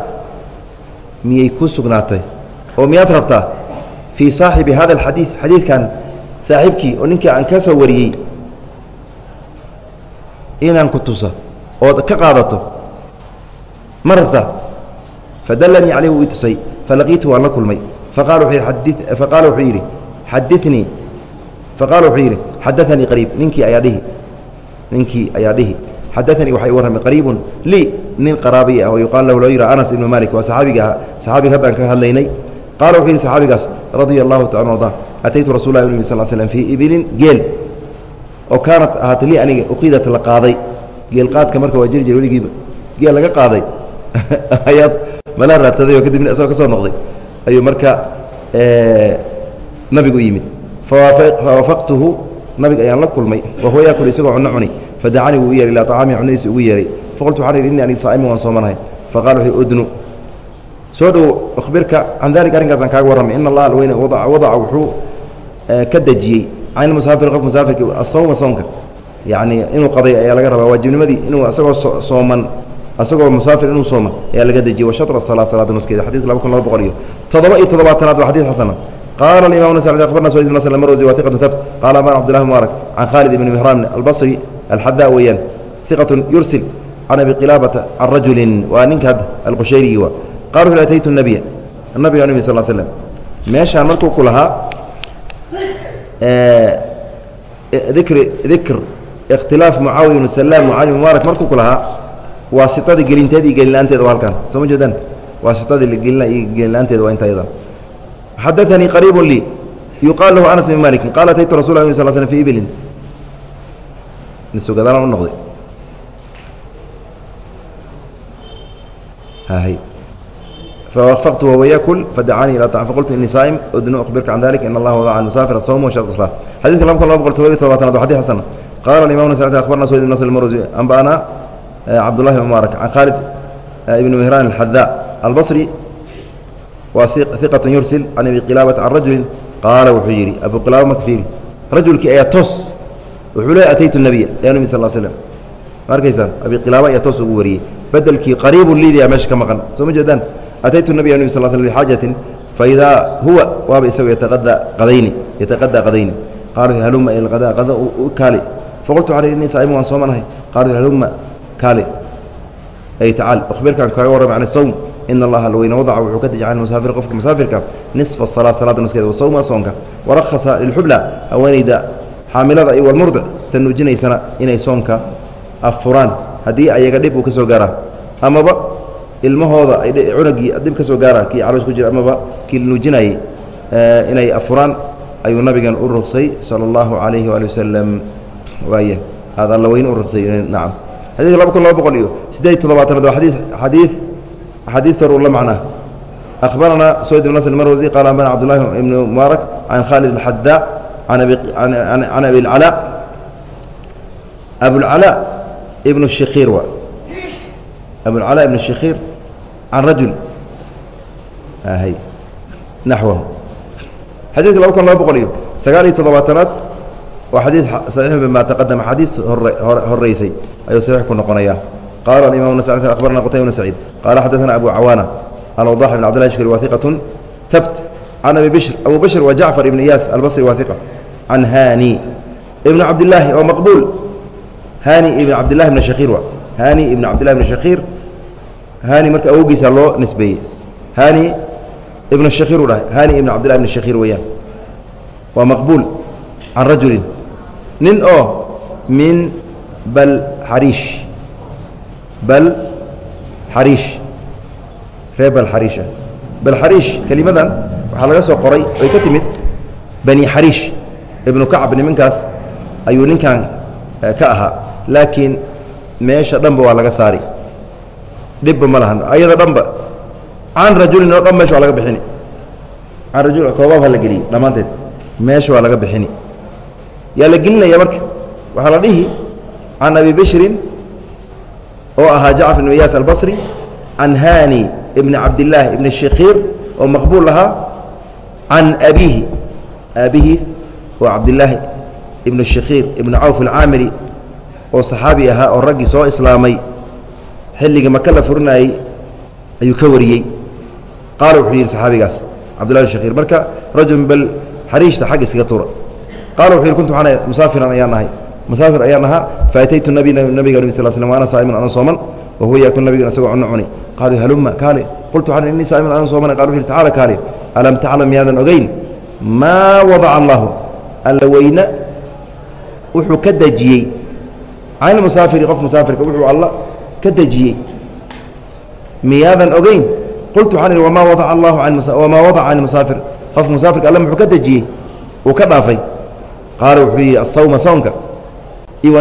miyay ku sugnaatay oo miyaad rabtaa fii saaxibi hada alxadiid xadiidkan saaxiibkii oo ninkii aan ka soo wariyey inaan ku tusa ood ka qaadato ma rabtaa fadallanii caleyh wuu ii tusay falaqiitu waan la kulmay faqala wuxuu yidhi xadiinii faqaala wuxuu yidhi xadaanii qariib ninkii ayaa dhihi ninkii ayaa dhihi. Xadaanii waxaa ii warramay qariibun lii nin qaraabiy ah oo yuqaal lahu loo yidhaha anas ibnu malik waa saxaabiga ahaa saxaabiga haddaan ka hadlaynay. Qaala wuxuu yidhi saxaabigaas radia allahu taala arda ataytu rasul lah nbi sal slm fii ibilin geel oo kaanat ahaatay lii aniga uqiidat la qaaday. Geel qaadka marka waa jiri jir weligiiba. Geel laga qaaday. Ayaad mala raadsaday oo kadibna isagoo ka soo noqday. Ayuu marka nabigu yimid. Fawaafaqtuhu nabig ayaan la kulmay wahuwa yaakul isagoo cunno cuni. Fadacanii wuu u yeehay ilaa acaamihi cunadiisi ugu yeehay faqultu waxaan idhi inni anig saa'imun waan soomanahay faqala wuxuu udnu. Soo dhow akhbirka can dalika arrinkaasaan kaaga warramay ina allaha alweyne wadaca wuxuu ka dejiyey. Can musaafir qof musaafirki asawma soonka. Yani inuu qaday ayaa laga rabaa waajibnimadii inuu isagoo sooman asagoo musaafir inuu sooma ayaa laga dejiyey washatra salaa salaada nuskeeda xadidka laba kun laba boqol iyo toddoba iyo toddobaatanaad waa xadid xasana qaala imam nas abarna syd bn sl marwsi wa iqatu tabt qaala aban cbdillah mubaarak can khaalid ibni mihran albasri alxadaa weeyaan iqatu yursil can abi qilaabata can rajulin waa ninka hadda alqushayrigi wa qala wuxu ataytu nabiya nabiga nbi sal slm meeshaan markuu ku lahaa dikri dikr ikhtilaaf mucaawiya ibnu salaam mucaawi mubaarak markuu ku lahaa waasiadii gelinteed iyo gelinla-aanteeda waa halkan soo ma jeedaan waasiadii gelina iyo gelinla-aanteeda waa inta yada xadaanii qariibu lii yuqaal lahu anas bn maliki qaala ataytu rasul ه sl sl fi iblin nisugadaala u noqday fawafaqtu wahuwa yakul fadacanii ilaa طacam faqultu inii saa'im udnu akhbirka can dalik in allaha wadaca almusaafir asawm wa shart salaat xadidka laba kun laba boqol todobiy todobaatanaad wa xadis xasan qaala imam nas akhbarna suwayd ibn nasr marwsi anba'ana cabdullahi mubaarak can khaalid ibn mihran alxadaa albasri waa iqatu yursil can abi qilaabata can rajulin qaala wuxuu yidhi abu qilaaba marka fiiri. Rajulkii ayaa toos wuxuu leey ataytu nabiya ya nabi sal slm ma arkaysaan? Abi qilaaba ayaa toos ugu wariyey. Bedelkii qariibu liidiya meesha ka maqan. Soo ma jeedaan? Ataytu nabiya nabi sal sl bixaajatin faidaa huwa waaba isago yataqadaa qadayni yataqadaa qadayni. Qaala haluma ilqadaa qada kaali faqultu waxaa innii saa'imu waan soomanahay qaala haluma kaali ay tacaal akhbirkaan kaaga warrama can sawm in allaha lweyne wadaca wuxuu ka dejay can musaafir qofka musaafirka nisfa salaa salaada nuskeeda wasawma soonka. Warahasa lilxubla haweenayda xaamilada iyo walmurdic ta nuujinaysana inay soonka affuraan haddii ayaga dhib uu ka soo gaaraa amaba ilmahooda ay cunagii dhib ka gaara kii caloos ku jira amaba kii nuujinayey inay affuraan ayuu nabigan u rugsay sala allahu calayhi waali wasalam waaya aad alla weyne u rugsay nacam xadidka laba kun laba boqol iyo siddeed toddobaatanaad waa adii xadiid xadiid hor la macnaa أخبرنا سويد بن نصر المروزي قال أنبأنا عبد الله بن مبارك عن خالد الحداء عن أبي عن عن, عن أبي العلاء أبو العلاء ابن الشخير و أبو العلاء ابن الشخير عن رجل آه هي نحوه حديث لو كان لا بقوليه سقالي تضباطنات وحديث صحيح بما تقدم حديث هريسي أيو صحيح كنا قنياه قال الإمام النسائي أخبرنا قتيبة بن سعيد قال حدثنا أبو عوانة عن وضاح بن عبد الله الشكري واثقة ثبت عن أبي بشر أبو بشر وجعفر بن إياس البصري واثقة عن هاني ابن عبد الله ومقبول هاني ابن عبد الله بن شخير هاني ابن عبد الله بن شخير هاني مرك أوجيس الله نسبية هاني ابن الشخير ولا هاني ابن عبد الله بن الشخير وياه ومقبول عن رجل نن أو bal xariish reer balxariish ah. Balxariish kelimadan waxaa laga soo qoray oy ka timid bani xariish. Ibnu kacab nimankaas ayuu ninkan eh, ka ahaa. Laakiin meesha dhanba waa laga saari. Dhibba ma lahan. Ayadoo dhanba can rajulin oo dhan meesha waa laga bixini. Can rajul koobaab ha la geliyey dhammaanteed. Meesha waa laga bixini. Yaa la gelinaya marka? Waxaa la dhihi can abi bishrin oo ahaa jacfar ibn iyaas albasri can hani ibn cabdillaahi ibn shakhiir oo maqbuul ahaa can abiihi. Aabihiis oo cabdillaahi ibnu shakhiir ibnu cawf alcaamiri oo saxaabi ahaa oo raggii soo islaamay. Xilligii maka la furinayey ayuu ka wariyey. Qaala wuxuu yidhi saxaabigaas cabdillahi shakhiir marka rajul bal xariishta xagga iskaga tuura. Qaala wuxuu yidhi kuntu waxaan musaafiran ayaan ahay musaafir ayaan ahaa faataytu nabi nabiga nbi sal slm waana saa'iman ana sooman wahuwa yaakun nabigan isagoo cunno cuni. Qaaluu haluma kaale qultu waxaan innii saa'iman ana soomana qal wuxu yidhi tacaala kaale alam taclam miyaadan ogeyn? Maa wadaca allahu alla weyne wuxuu ka dejiyey. Can musaafiri qof musaafirka wuxuu alla ka dejiyey. Miyaadan ogeyn? Qultu waxaan idhi wamaa wadaca allahu wamaa wadaca can musaafir qof musaafirka alla muxuu ka dejiyey uu ka dhaafay. Qaala wuxuu yidhi asawma soonka iyo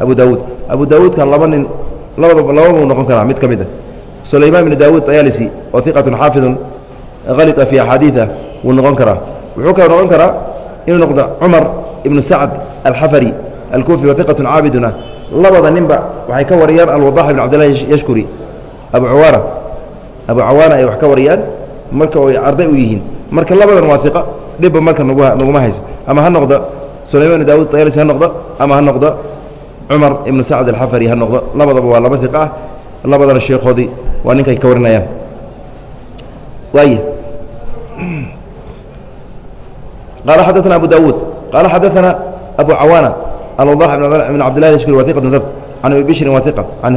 abu daawuud. Abu daawuudkan laba nin labadaba lababuu noqon karaa mid ka mid a sulaymaan ibnu daawuud ayaalisi oo iqatun xaafidun halita fi axaadiiah wuu noqon karaa. Wuxuu kale noqon karaa inuu noqdo cumar ibnu sacd alxafari alkuufi wa iqatun caabidun labada ninba waxay ka wariyaan alwadax ibn cabdillahi yashkuri abu cawaana abu cawaana ay wax ka wariyaan marka oy arday u yihiin. Marka labadan waa dhibba marka naguma hayso. Ama ha noqda sulayman daawud tayalsi ha noqdo ama ha noqdo cumar ibnu sacd alxafari ha noqdo. Labadaba waa laba iqa ah labadana sheekhoodii waa ninkay ka warinayaan. Waay qaala xadaثana abu daawuud qaala xadaثana abu cawaana alwadax ibn cabdillahi ashkuri wa iqatn dabt abi bishrin wa iqa can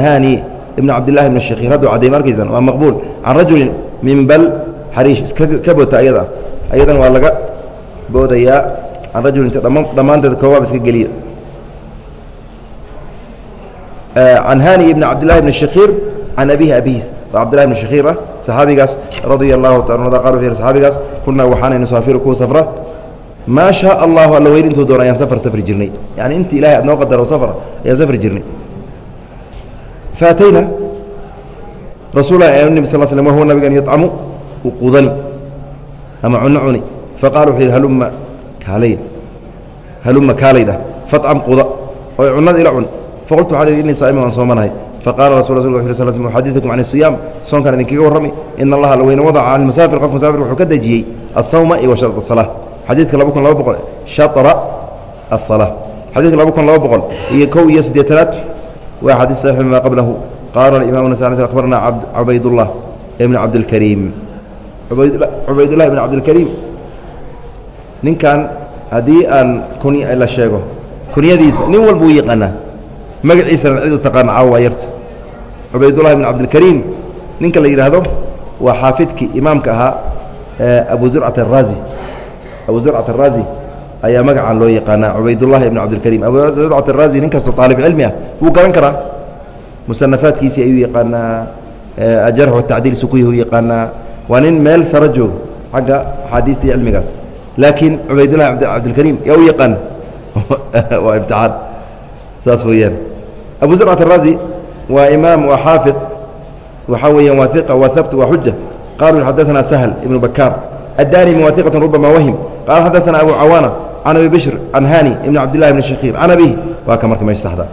ibn cabdillahi ibn shakhiir haddu cadday ma arkaysan waa maqbuul. Can rajulin min bal xariish iska ka boota ayada. Ayadan waa laga boodayaa can rajulin dhammaanteed koobaab iska geliya. Can hani ibn cabdillahi ibn shakhiir can abihi abihiis. Waa cabdillahi ibn shakhiir ah saxaabigaas radia allahu taala qal saxaabigaas kunaa waxaana nusaafiru kuwa safra. Maa shaa allahu alla weyn intuu doon ayaan safar safri jirnay. Yani inta ilahay aad noo qadaro safar ayaan safri jirnay faatayna rasuula nebi sal slm wahuwa nabigan yadcamu uqudani ama cuno cuni faqala wuxuu yidhi halumma kaalay halumma kaalaydha facam quda oy cunada ila cun faqultu waxaa ihi innii saaiman waan soomanahay faqala rasul rasulka wuxu sl sl uxadiثukum can الصiyaam soonkan idinkaga warrami in allaha la weyne wadaca can musaafir qof musaafir wuxuu ka dejiyey asawma iyo wa shart الصalaa xadiidka laba kun laba boqol shatra الصalaa xadiidka laba kun laba boqol iyo kow iyo siddeetanaad waa xadiis saxiix bima qablahu. Qaala imam nasai akhbarna cubaydullah ibn cabdilkariim cubaydullah ibn cabdilkariim ninkan haddii aan kun la sheego kunyadiisa nin walba u yaqaanaa. Magaciisana cid u taqaana caawa waa yarta. Cubaydullahi ibn cabdilkariim ninka la yidhaahdo waa xaafidkii imaamka ahaa abu zurcat araazi abu zurcat araazi ayaa magacan loo yaqaanaa cubaydullahi ibn cabdilkariim abu zurcat araazi nin kastoo aalib cilmi ah wuu garan karaa. Musanafaadkiisii ayuu yaqaanaa ajarx watacdiil sukuyahu yaqaanaa. Waa nin meel saro joogo xagga axaadiista iyo cilmigaas. Laakiin cubaydullahi cabdilkariim yaa u yaqaan? Waa imtixaan. Saas weeyaan. Abu zurcat araazi waa imaam waa xaafid waxaa weeyaan waa iqa waa habt waa xuja qaluu xadaثna sahl ibnu bakaar addarimi waa iqat rubama wahim. Qaala xadaثna abu cawaana can abi bishr can hani ibn cabdillahi bn shakiir can abihi waa ka marka meesha saxda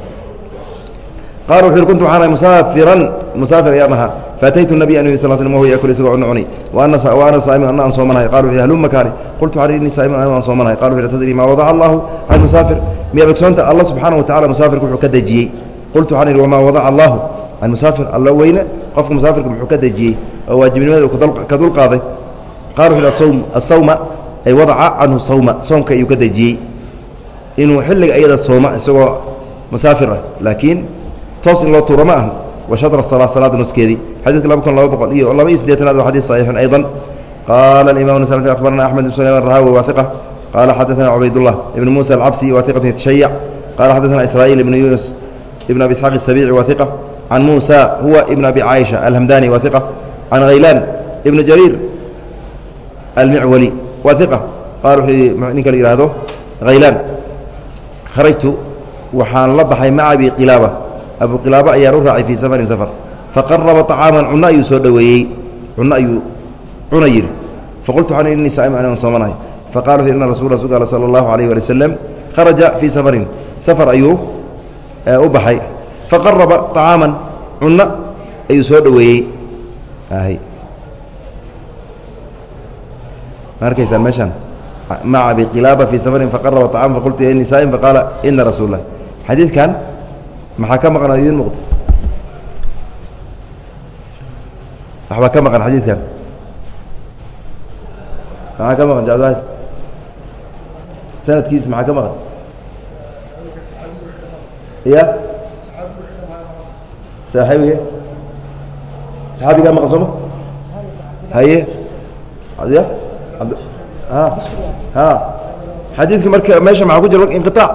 qala wuxu yhi kuntu waxaan ahay musaafiran musaafir ayaan ahaa faataytu nabiya nabi sal slm wahuwa yakul isagoo cuna cunay wa ana saa'imun anna aan soomanahay qala wuxu halumma kaali qultu waxaan innii saa'imun anigu aan soomanahay qala wuxu tadri maa wadaca allahu can musaafir miyaad ogsoonta alla subxaana wa tacala musaafirka wuxuu ka dejiyey qultu waxaan idhi wamaa wadaca allahu can musaafir alla weyne qofka musaafirka muxuu ka dejiyey oo waajibnimada ka dulqaaday qala wuxu asawm asawma ay wadaca canhu sawma soomka ayuu ka dejiyey. Inuu xilliga iyada sooma isagoo masaafir ah, laakiin toos in loo tuuro ma aha wa salaa salaada nuskeedii. Xadiidka laba kun laba boqol iyo laba iyo siddeetanaad waa xadiis saxiixun aydan. Qaala alimamu nasrati akhbarana axmed ibn sulayman rahawi waahiqa qaala xaddaثana cubaydullah ibn muusa alcabsi waahiqatu yatashayac qaala xaddaثana israa'iil ibnu yunus ibn abi isxaaq isabici waahiqa can muusa huwa ibn abi caaisha alhamdani waahiqa can khaylaan ibn jariir almicwali waa iqa qaar ninka la yihahdo khaylaan kharajtu waxaan la baxay maca abi qilaaba. Abu qilaaba ayaan u raacay fii safarin safar. Faqaraba طacaaman cunno ayuu soo dhoweeyey. Cunno ayuu cuna yidhi faqultu waxaan innii saa'im anaan soomanahay. Faqala wuxu inna rasul rasulka sala allahu alayh wali wasalam kharaja fii safarin. Safar ayuu u baxay. Faqaraba طacaaman cunno ayuu soo dhoweeyey. Ma arkaysaan meeshaan maca abi qilaaba fii safarin faqaraba طacaaman faqultu ya innii saa'im faqaala ina rasuul lah xadiidkan maxaa ka maqan idin muuqda? Waxbaa ka maqan xadiidkan? Maxaa ka maqan jacdahid sanadkiisa maxaa ka maqan? Ya saaxiibige saxaabigaa maqan sooma haye? Ya xadiidka marka meesha maxaa ku jira inqiطaac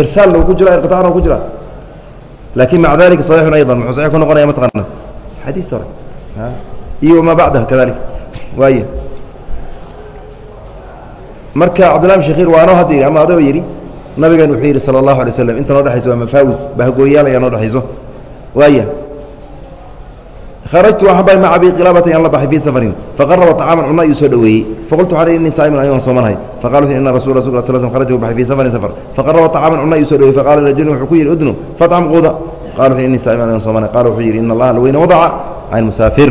irsaalna u ku jira inqiطacna u ku jira lakin maca dalika صaxiixun ayضا muxuu saxix ku noqonaya mataqaana xadiista hore iyo wamaa bacdaha kadalik waay marka cabdillah bin shakhiir waa anoo hadda yidhi ama adoo yidhi nabigan wuxuu yidhi salى اllahu alay slam inta noo dhexayso waa mafaawis bahgooyaal ayaa noo dhexayso waaya kharajtu waxaan bahay maca abi qilaabata yaan la baxay fii safarin faqaraba طacaaman cunno ayuu soo dhoweeyey faqultu waxaan innii saa'iman ayuan soomanahay faqala wuxu ina rasul rasul sl slm kharaja u baxay fii safarin safar faqaraba طacaaman cunno ayuu soo dhoweyey faqala rajulin wuxuu ku yidhi udnu facam quuda qala wuxu innii saa'iman ayuan soomanahay qala wuxuu yidhi ina allaha laweyne wadaca can musaafir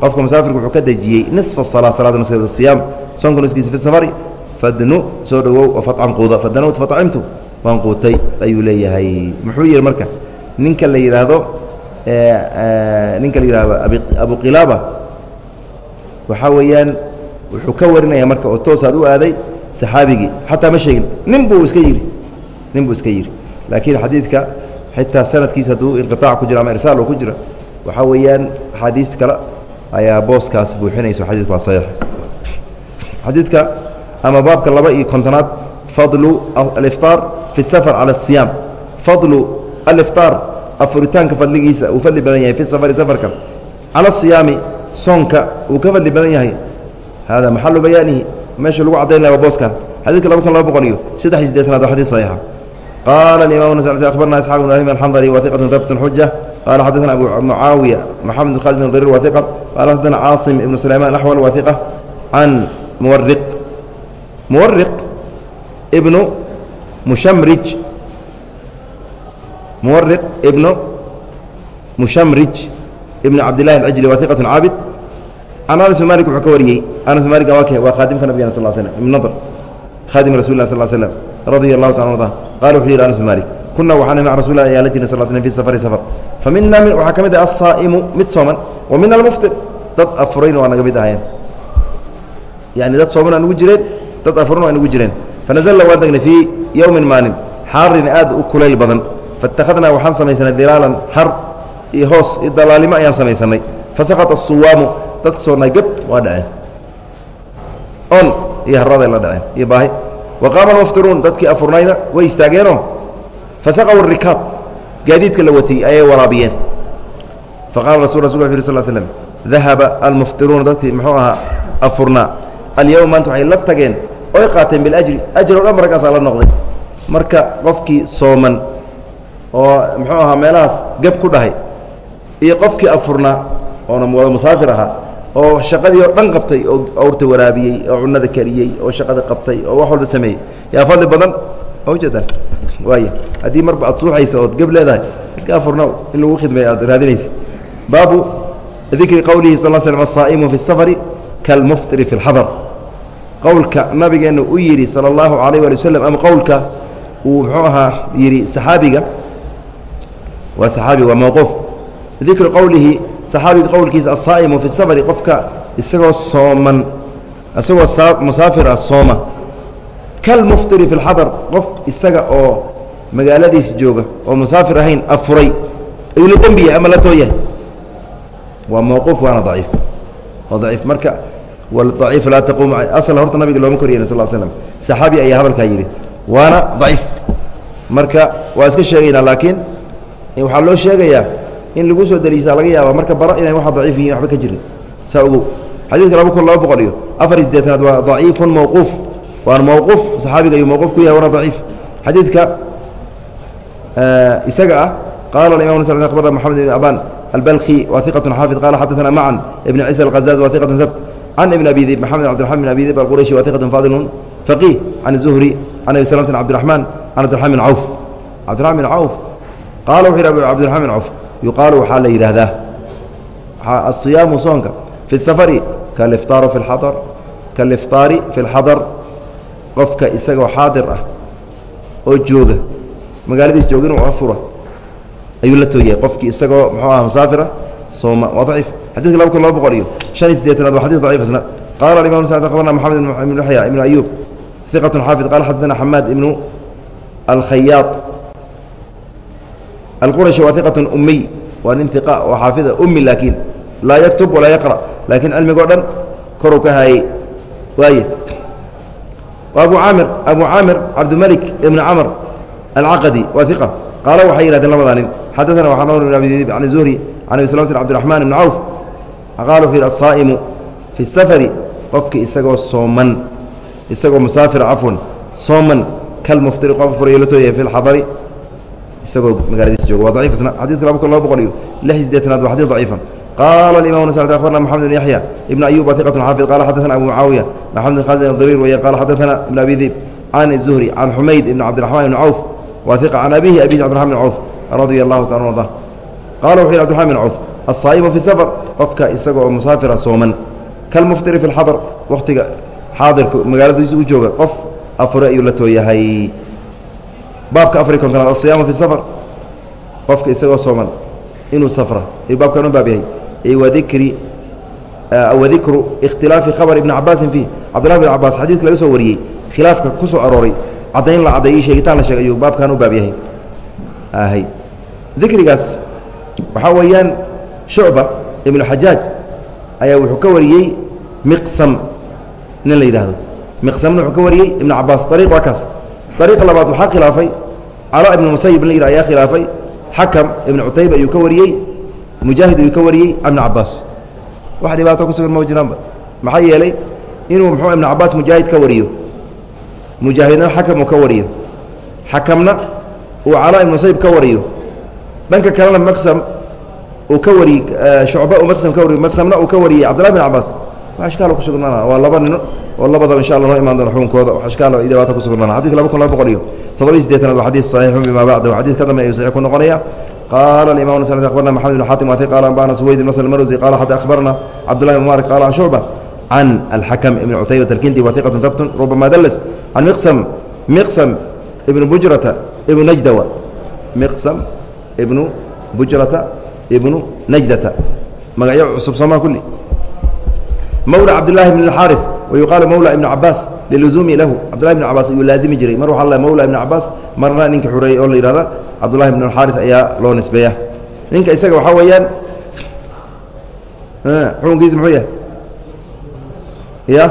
qofka musaafirku wuxuu ka dejiyey nisfa salaa salaada nuskeeda siyaam soonka nuskiisa fi safari fadnu soo dhowow oo facam quuda fadanawt facimtu waan quutay ayuu leeyahay muxuu yihi marka ninka la yidhaahdo ninka la yihahdo abuqilaaba waxaa weeyaan wuxuu ka warinaya marka oo toosaad u aaday saxaabigii. Xataa ma sheegin nin buu iska yidhi nin buu iska yidhi laakiin xadiidka xitaa sanadkiisa hadduu inqitaac ku jira ama irsaal oo ku jira waxaa weeyaan axaadiis kale ayaa booskaas buuxinayso. Xadiidku waa saxiix. Xadiidka ama baabka laba iyo kontonaad fadlu aliftaar fi اsafar cala asiyaam fadlu aliftaar afuritaanka fadligiisa uu fadli badan yahay fi safari safarka cala asiyaami soonka uu ka fadli badan yahay. Hada maxalu bayaanihi meesha lagu caddayn laha booskan xadidka laba kun laba boqol iyo saddex iyo sideetanaad waa xadis saxiixa qaala imam akhbarna isxaaq bn ibrahim alxandari wa iqatu habt xuja qala xaddaثna abu mucaawiya maxamed bn khalid bn dirir wa iqa qala xaddaثna caasim ibnu sulayman axwal wa can muwariq muwariq ibnu mushamrij muwariq ibnu mushamrij ibnu cabdillahi alcijli waa iqat caabid can anas malik wuxuu ka wariyey. Anas malik waa waa khaadimka nabigena sal slm ibn nadr khaadim rasul lah sal slm radia allahu taala arda qala wuxuu yidhi anas malik kuna waxaan maca rasul ayaa la jirnay sal slm fi safari safar. Fa mina waxaa ka mid ah asaa'imu mid sooman wa mina almuftir dad afurayna waa naga mid ahayeen yani dad sooman waa nugu jireen dad afurna waa nugu jireen. Fanazalna waan degnay fii yowmin maalin xaarin aad u kulayl badan faاtakhadnaa waxaan samaysanay dilaalan har iyo hoos iyo dalaalimo ayaan samaysanay fasaqط الsuwaamu dadka soonnaa geb waa dhaceen on iyo haraday la dhaceen iyo baahi wa qaama almuftiruun dadkii afurnayna way istaageenoo fasaqaw الrikaab gaadiidka la watiyey ayay waraabiyeen faqala rasul rasul wuxu yh sl slm dahaba almuftiruuna dadkii muxuu ahaa afurnaa alyowm maanta waxay la tageen oy qaateen biاlajri ajr o dhan markaasaa la noqday marka qofkii sooman oo muxuu ahaa meelahaas geb ku dhahay. Iyo qofkii afurnaa oona wada musaafir ahaa oo shaqadii oo dhan qabtay oo awrta waraabiyey oo cunada kariyey oo shaqada qabtay oo wax walba sameeyey. Yaa fadli badan? Ujeedaan waaya haddii marba aad suuxaysa ood geb leedahay iska afurnaw in lagu khidmeeyo aad raadinaysa baabu dikri qowlihi sal l slm asaa'imu fi safari kalmuftiri fi اlxadar qowlka nabigeennu u yidhi sala اllahu alayh wali waslm ama qowlka uu muxuu ahaa yidhi saxaabiga waa saxaabi waa mowquuf dikru qowlihi saxaabiga qowlkiisa asaa'imu fi safari qofka isagoo sooman isagoo musaafir ah sooma. Kalmuftiri fi اlxadar qof isaga oo magaaladiisa jooga oo musaafir ahayn afuray. Ayuu la dembi yahay ama la tooyahay waa mowquuf waana daciif. Waa daciif. Marka wdaciif laa taquum asal horta nabiga looma kor yeelin sal slm saxaabi ayaa hadalkaa yidhi waana daciif. Marka waa iska sheegaynaa laakiin waxaa loo sheegayaa in lagu soo daliishada laga yaaba marka bara inay waa daciif yihiin waba ka jirin. Saa ogow xadiidka laba kun laba boqol iyo afar iyo waa daciifun mawquuf waan mawquuf saxaabiga ayuu mawquuf ku yahay wana daciif. Xadiidka isaga ah qaala imam s abara maxamed ibn abaan albalki wa iqatun xaafid qala xadaثana macan ibn ciisa alkhazaaz wa iqatun sabt can ibn abi dib maxamed abdiraman bin abi dib alqurayshi wa iqatun fadilun faqih can zuhri can abi salamtin cabdiraxmaan can abdiraxman bin cawf cabdiraman bin cawf qaala wuxu yih cabdiرaحman bn cawf yuqaalu waxaa la yidhaahdaa asiyaamu soonka fi الsafari kalifطaaru fi اadar kalifطaari fi اlxadar qofka isagoo xaadir ah oo jooga magaaladiis jooga inuu afura ayuu la tooyay qofkii isagoo muxuu aha musaafira sooma waa daciif xadidka laba kun laba boqol iyo شhan iyo sideetanaad waa xadis ضaciif isna qala imam abarna mxamed ibn yaxya ibn ayub iqaة xaafid qala xadana xamaad ibnu alkhayaaط alquraشhi waa iqaة umiy waa nin iqa oo xaafida umi laakiin laa yaktub walaa yaqra laakiin cilmigo dhan koruu ka hayey waaye abu caamir abu caamir cabdimalik ibn camr alcaqadi waa iqa qaala waxay yihahdeen labadaa nin xadaثana waxaa noo abi an zuhri can abi slmt cbdiرaحman ibn cawf qaala wuxuu yidhi asaa'imu fi الsafari qofki isagoo sooman isagoo musaafir cafwan sooman kalmuftiri qof furayo la tooyahay fi اlxadari isagoo magaaladiisa jooga waa daciif isna xadidka laba kun laba boqol iyo lix iyo sideetanaad waa xadis daciifa qala imam abarna mxamed bn yaxya ibn ayub wa iqat xaafid qala xadaثna abu mucaawiya maxamed khazin dariir weya qala xadaثna ibn abi dib can الzuhri can xumayd ibn cabdiraxman ibn cawf wa iqa can abihi abihi cbdiraxman bn cawf radia allahu taala arda qala wuxu yhi cbdiraxman bn cawf asaa'imu fi safar qofka isaga oo musaafira sooman kalmuftiri fi lxadar wakhtiga xaadirka magaaladiisa u jooga qof afure ayuu la tooyahay baabka afari kontonaad asiyaamu fi safar. Qofka isagoo sooman inuu safra ayuu baabkan u baab yahay wadikri wadikru ikhtilaafi khabar ibni cabaasin fiih cabdullahi bin cabaas xadiidka laga soo wariyey khilaafka ku soo arooray caddayn la caddeeyey sheegitaan la sheegay ayuu baabkan u baab yahay. Hy dikrigaas waxaa weeyaan shucba ibnu xajaaj ayaa wuxuu ka wariyey miqsam nin la yidhaahdo. Miqsamna wuxuu ka wariyey ibnu cabaas ariiq waa kaas ariiqa labaad waxaa khilaafay? Calaa ibnu musayib la yidhah ayaa khilaafay. Xakam ibnu cutayba ayuu ka wariyey. Mujaahid ayuu ka wariyey. Ibnu cabaas wax dhibaato ku sugan ma jiraanba maxaa yeelay inuu muxuu ibnu cabaas mujaahid ka wariyo. Mujaahidna xakam uu ka wariyo. Xakamna uu calaa ibnu musayib ka wariyo. Dhanka kalena maqsam uu ka wariyey shucba uu maqsam ka wariyo. Maqsamna uu ka wariyey cabdillahi bin cabaas wax ishkaal ku sugnaan. Waa laba nino oo labadaba insha allah noo imaan doona xukunkooda. Wax ishkaal iyo ku sugnaan. Xadidka laba kun laba boqol iyo toddobiyi sideetanaad waa xadiis saxiixun bima bacdahu xadid ka dambe ayuu saxiix ku noqonaya qaala alimam ns akhbarna maxamed ibn xatim ati qala anbana suweyd ibn nasr marwsi qala xata akhbarna cabdullahi ibn mubarak. Qala an shucba can alxakam ibn cutaybat alkindi wa hiqatun tabtun rubama dallas can miqsam miqsam ibnu bujrata ibnu najdawa. Miqsam ibnu bujrata ibnu najdata magacyo cusub soomaa kulli mawla cabdilaahi bn اxaari wayuqaalu mawla ibn cabaas liluzuumi lahu. Cabdulahi bn cabaas ayuu laazimi jiray. Mar waxaa la mawla ibn cabaas marna ninka xureeyey oo la yihahda cabdulahi bn xaari ayaa loo nisbeeya. Ninka isaga waxaa weeyaan xukunkiisa muxuu yahay? Ya?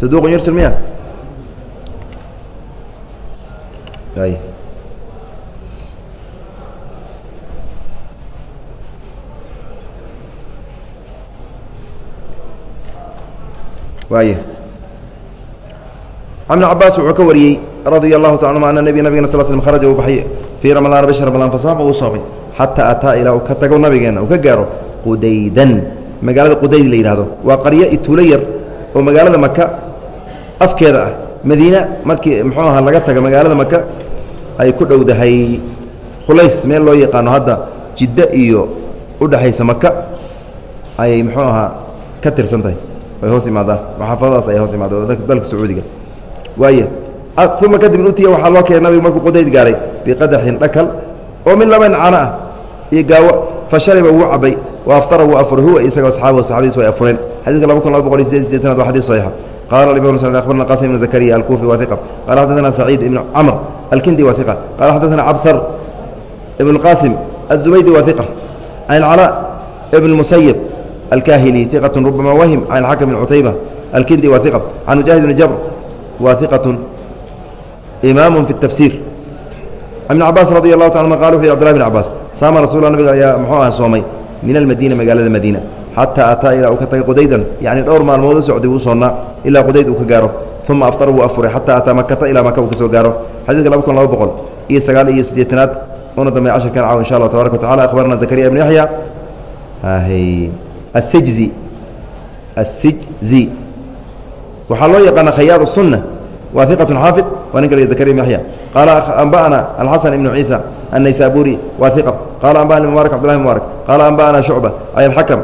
Saduqun yarsil miya waay ibn cabaas wuxuu ka wariyey radia allahu taala anuma ana nebi nabigena sal slm kharaja uu baxay fii ramadaan bisha ramadaan fasaama uu soomay xataa ataa ilaa uu ka tago nabigeena uu ka gaaro qudaydan. Magaalada qudayd la yidhahdo waa qaryo ituulo yar oo magaalada maka afkeeda ah. Madiina markii muxuu ahaa laga taga magaalada maka ay ku dhowdahay khulays meel loo yaqaano hadda jiddo iyo udhexaysa maka ayay muxuu ahaa ka tirsan tahay way hoos imaadaan maxaafadadaas ay hoos imaada oo dalka sacuudiga waaya uma kadib utiya waxaa loo keenay nabigu markuu qudayd gaaray biqadaxin dhakal oo min laban cano ah iyo gaawo fa shariba wuu cabay wa aftara wuu afuray huwa isagoo asxaabu saxaabadiis way afureen xadidka laba kun laba boqol iyo sideed sideetanaad waa xadis saxiixa qala imam s abarna qasim ibn zakariya alkufi wa iqa qala xaddaثana saciid ibn camr alkindi wa iqa qala xaddaثana cabthar ibn qasim aلzubaydi wa iqa can calaa ibn musayib alkahili iqat rubama wahim can xakm bn cutayba alkindi wa iqa can mujaahid bn jabr wa iqatu imaam fi اtafsiir ibn cabaas radi اlahu ta anma qal wuxu abdlah bn cabaas saama rasulla nabiga ayaa muxuu aha soomay min almadiina magaalada madiina xataa ataa ilaa uu ka tagay qudaydan yacni dhowr maalmood u socday wuu soonnaa ilaa qudayd uu ka gaaro uma aftar wuu afuray xataa ataa makata ilaa maka uu ka soo gaaro xadiidka laba kun laba boqol iyo sagaal iyo siddeetanaad una dambeey cashirkan caw insha allah tabaraka wa tacala akhbarna zakariya ibnu yaxya السجزي السجزي waxaa loo yaqaana khayaad السuنة wa ثiqة xاaفظ waa nin kale زكريا بن يحيى قال أنبأنا الحسن بن عيسى النيسابوري wa ثiqة قال أنبأنا مبارك عبد الله مبارك قال أنبأنا شعبة أي الحكم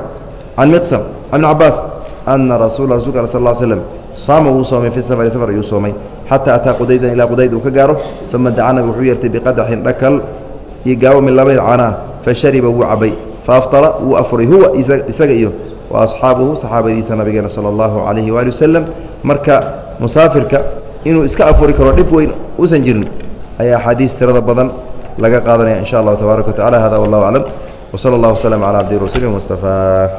عن مقسم عن عباس أن رsuل رسuلk ال صلى اه عليه وسلم saama wuu soomay في sفر sفر ayuu soomay xatىa أtىa qudaydan ilaa qudayd uu ka gaaro ثuma dacaa nabig wuxuu yeertay بqadaxin dhakal iyo gaawo min laba canaa fashariba wuu cabay faafطara wuu afuray huwa isaga iyo wa asxaabuhu saxaabadiisa nabigeena salى اllahu عalayhi waali waslem marka musaafirka inuu iska afuri karo dhib weyn uusan jirin ayaa axaadiis tirada badan laga qaadanaya in sha allahu tabaaraka wa tacala hada wallah aclam wslى اllah wslm calى cabdi rasuuli mustafaa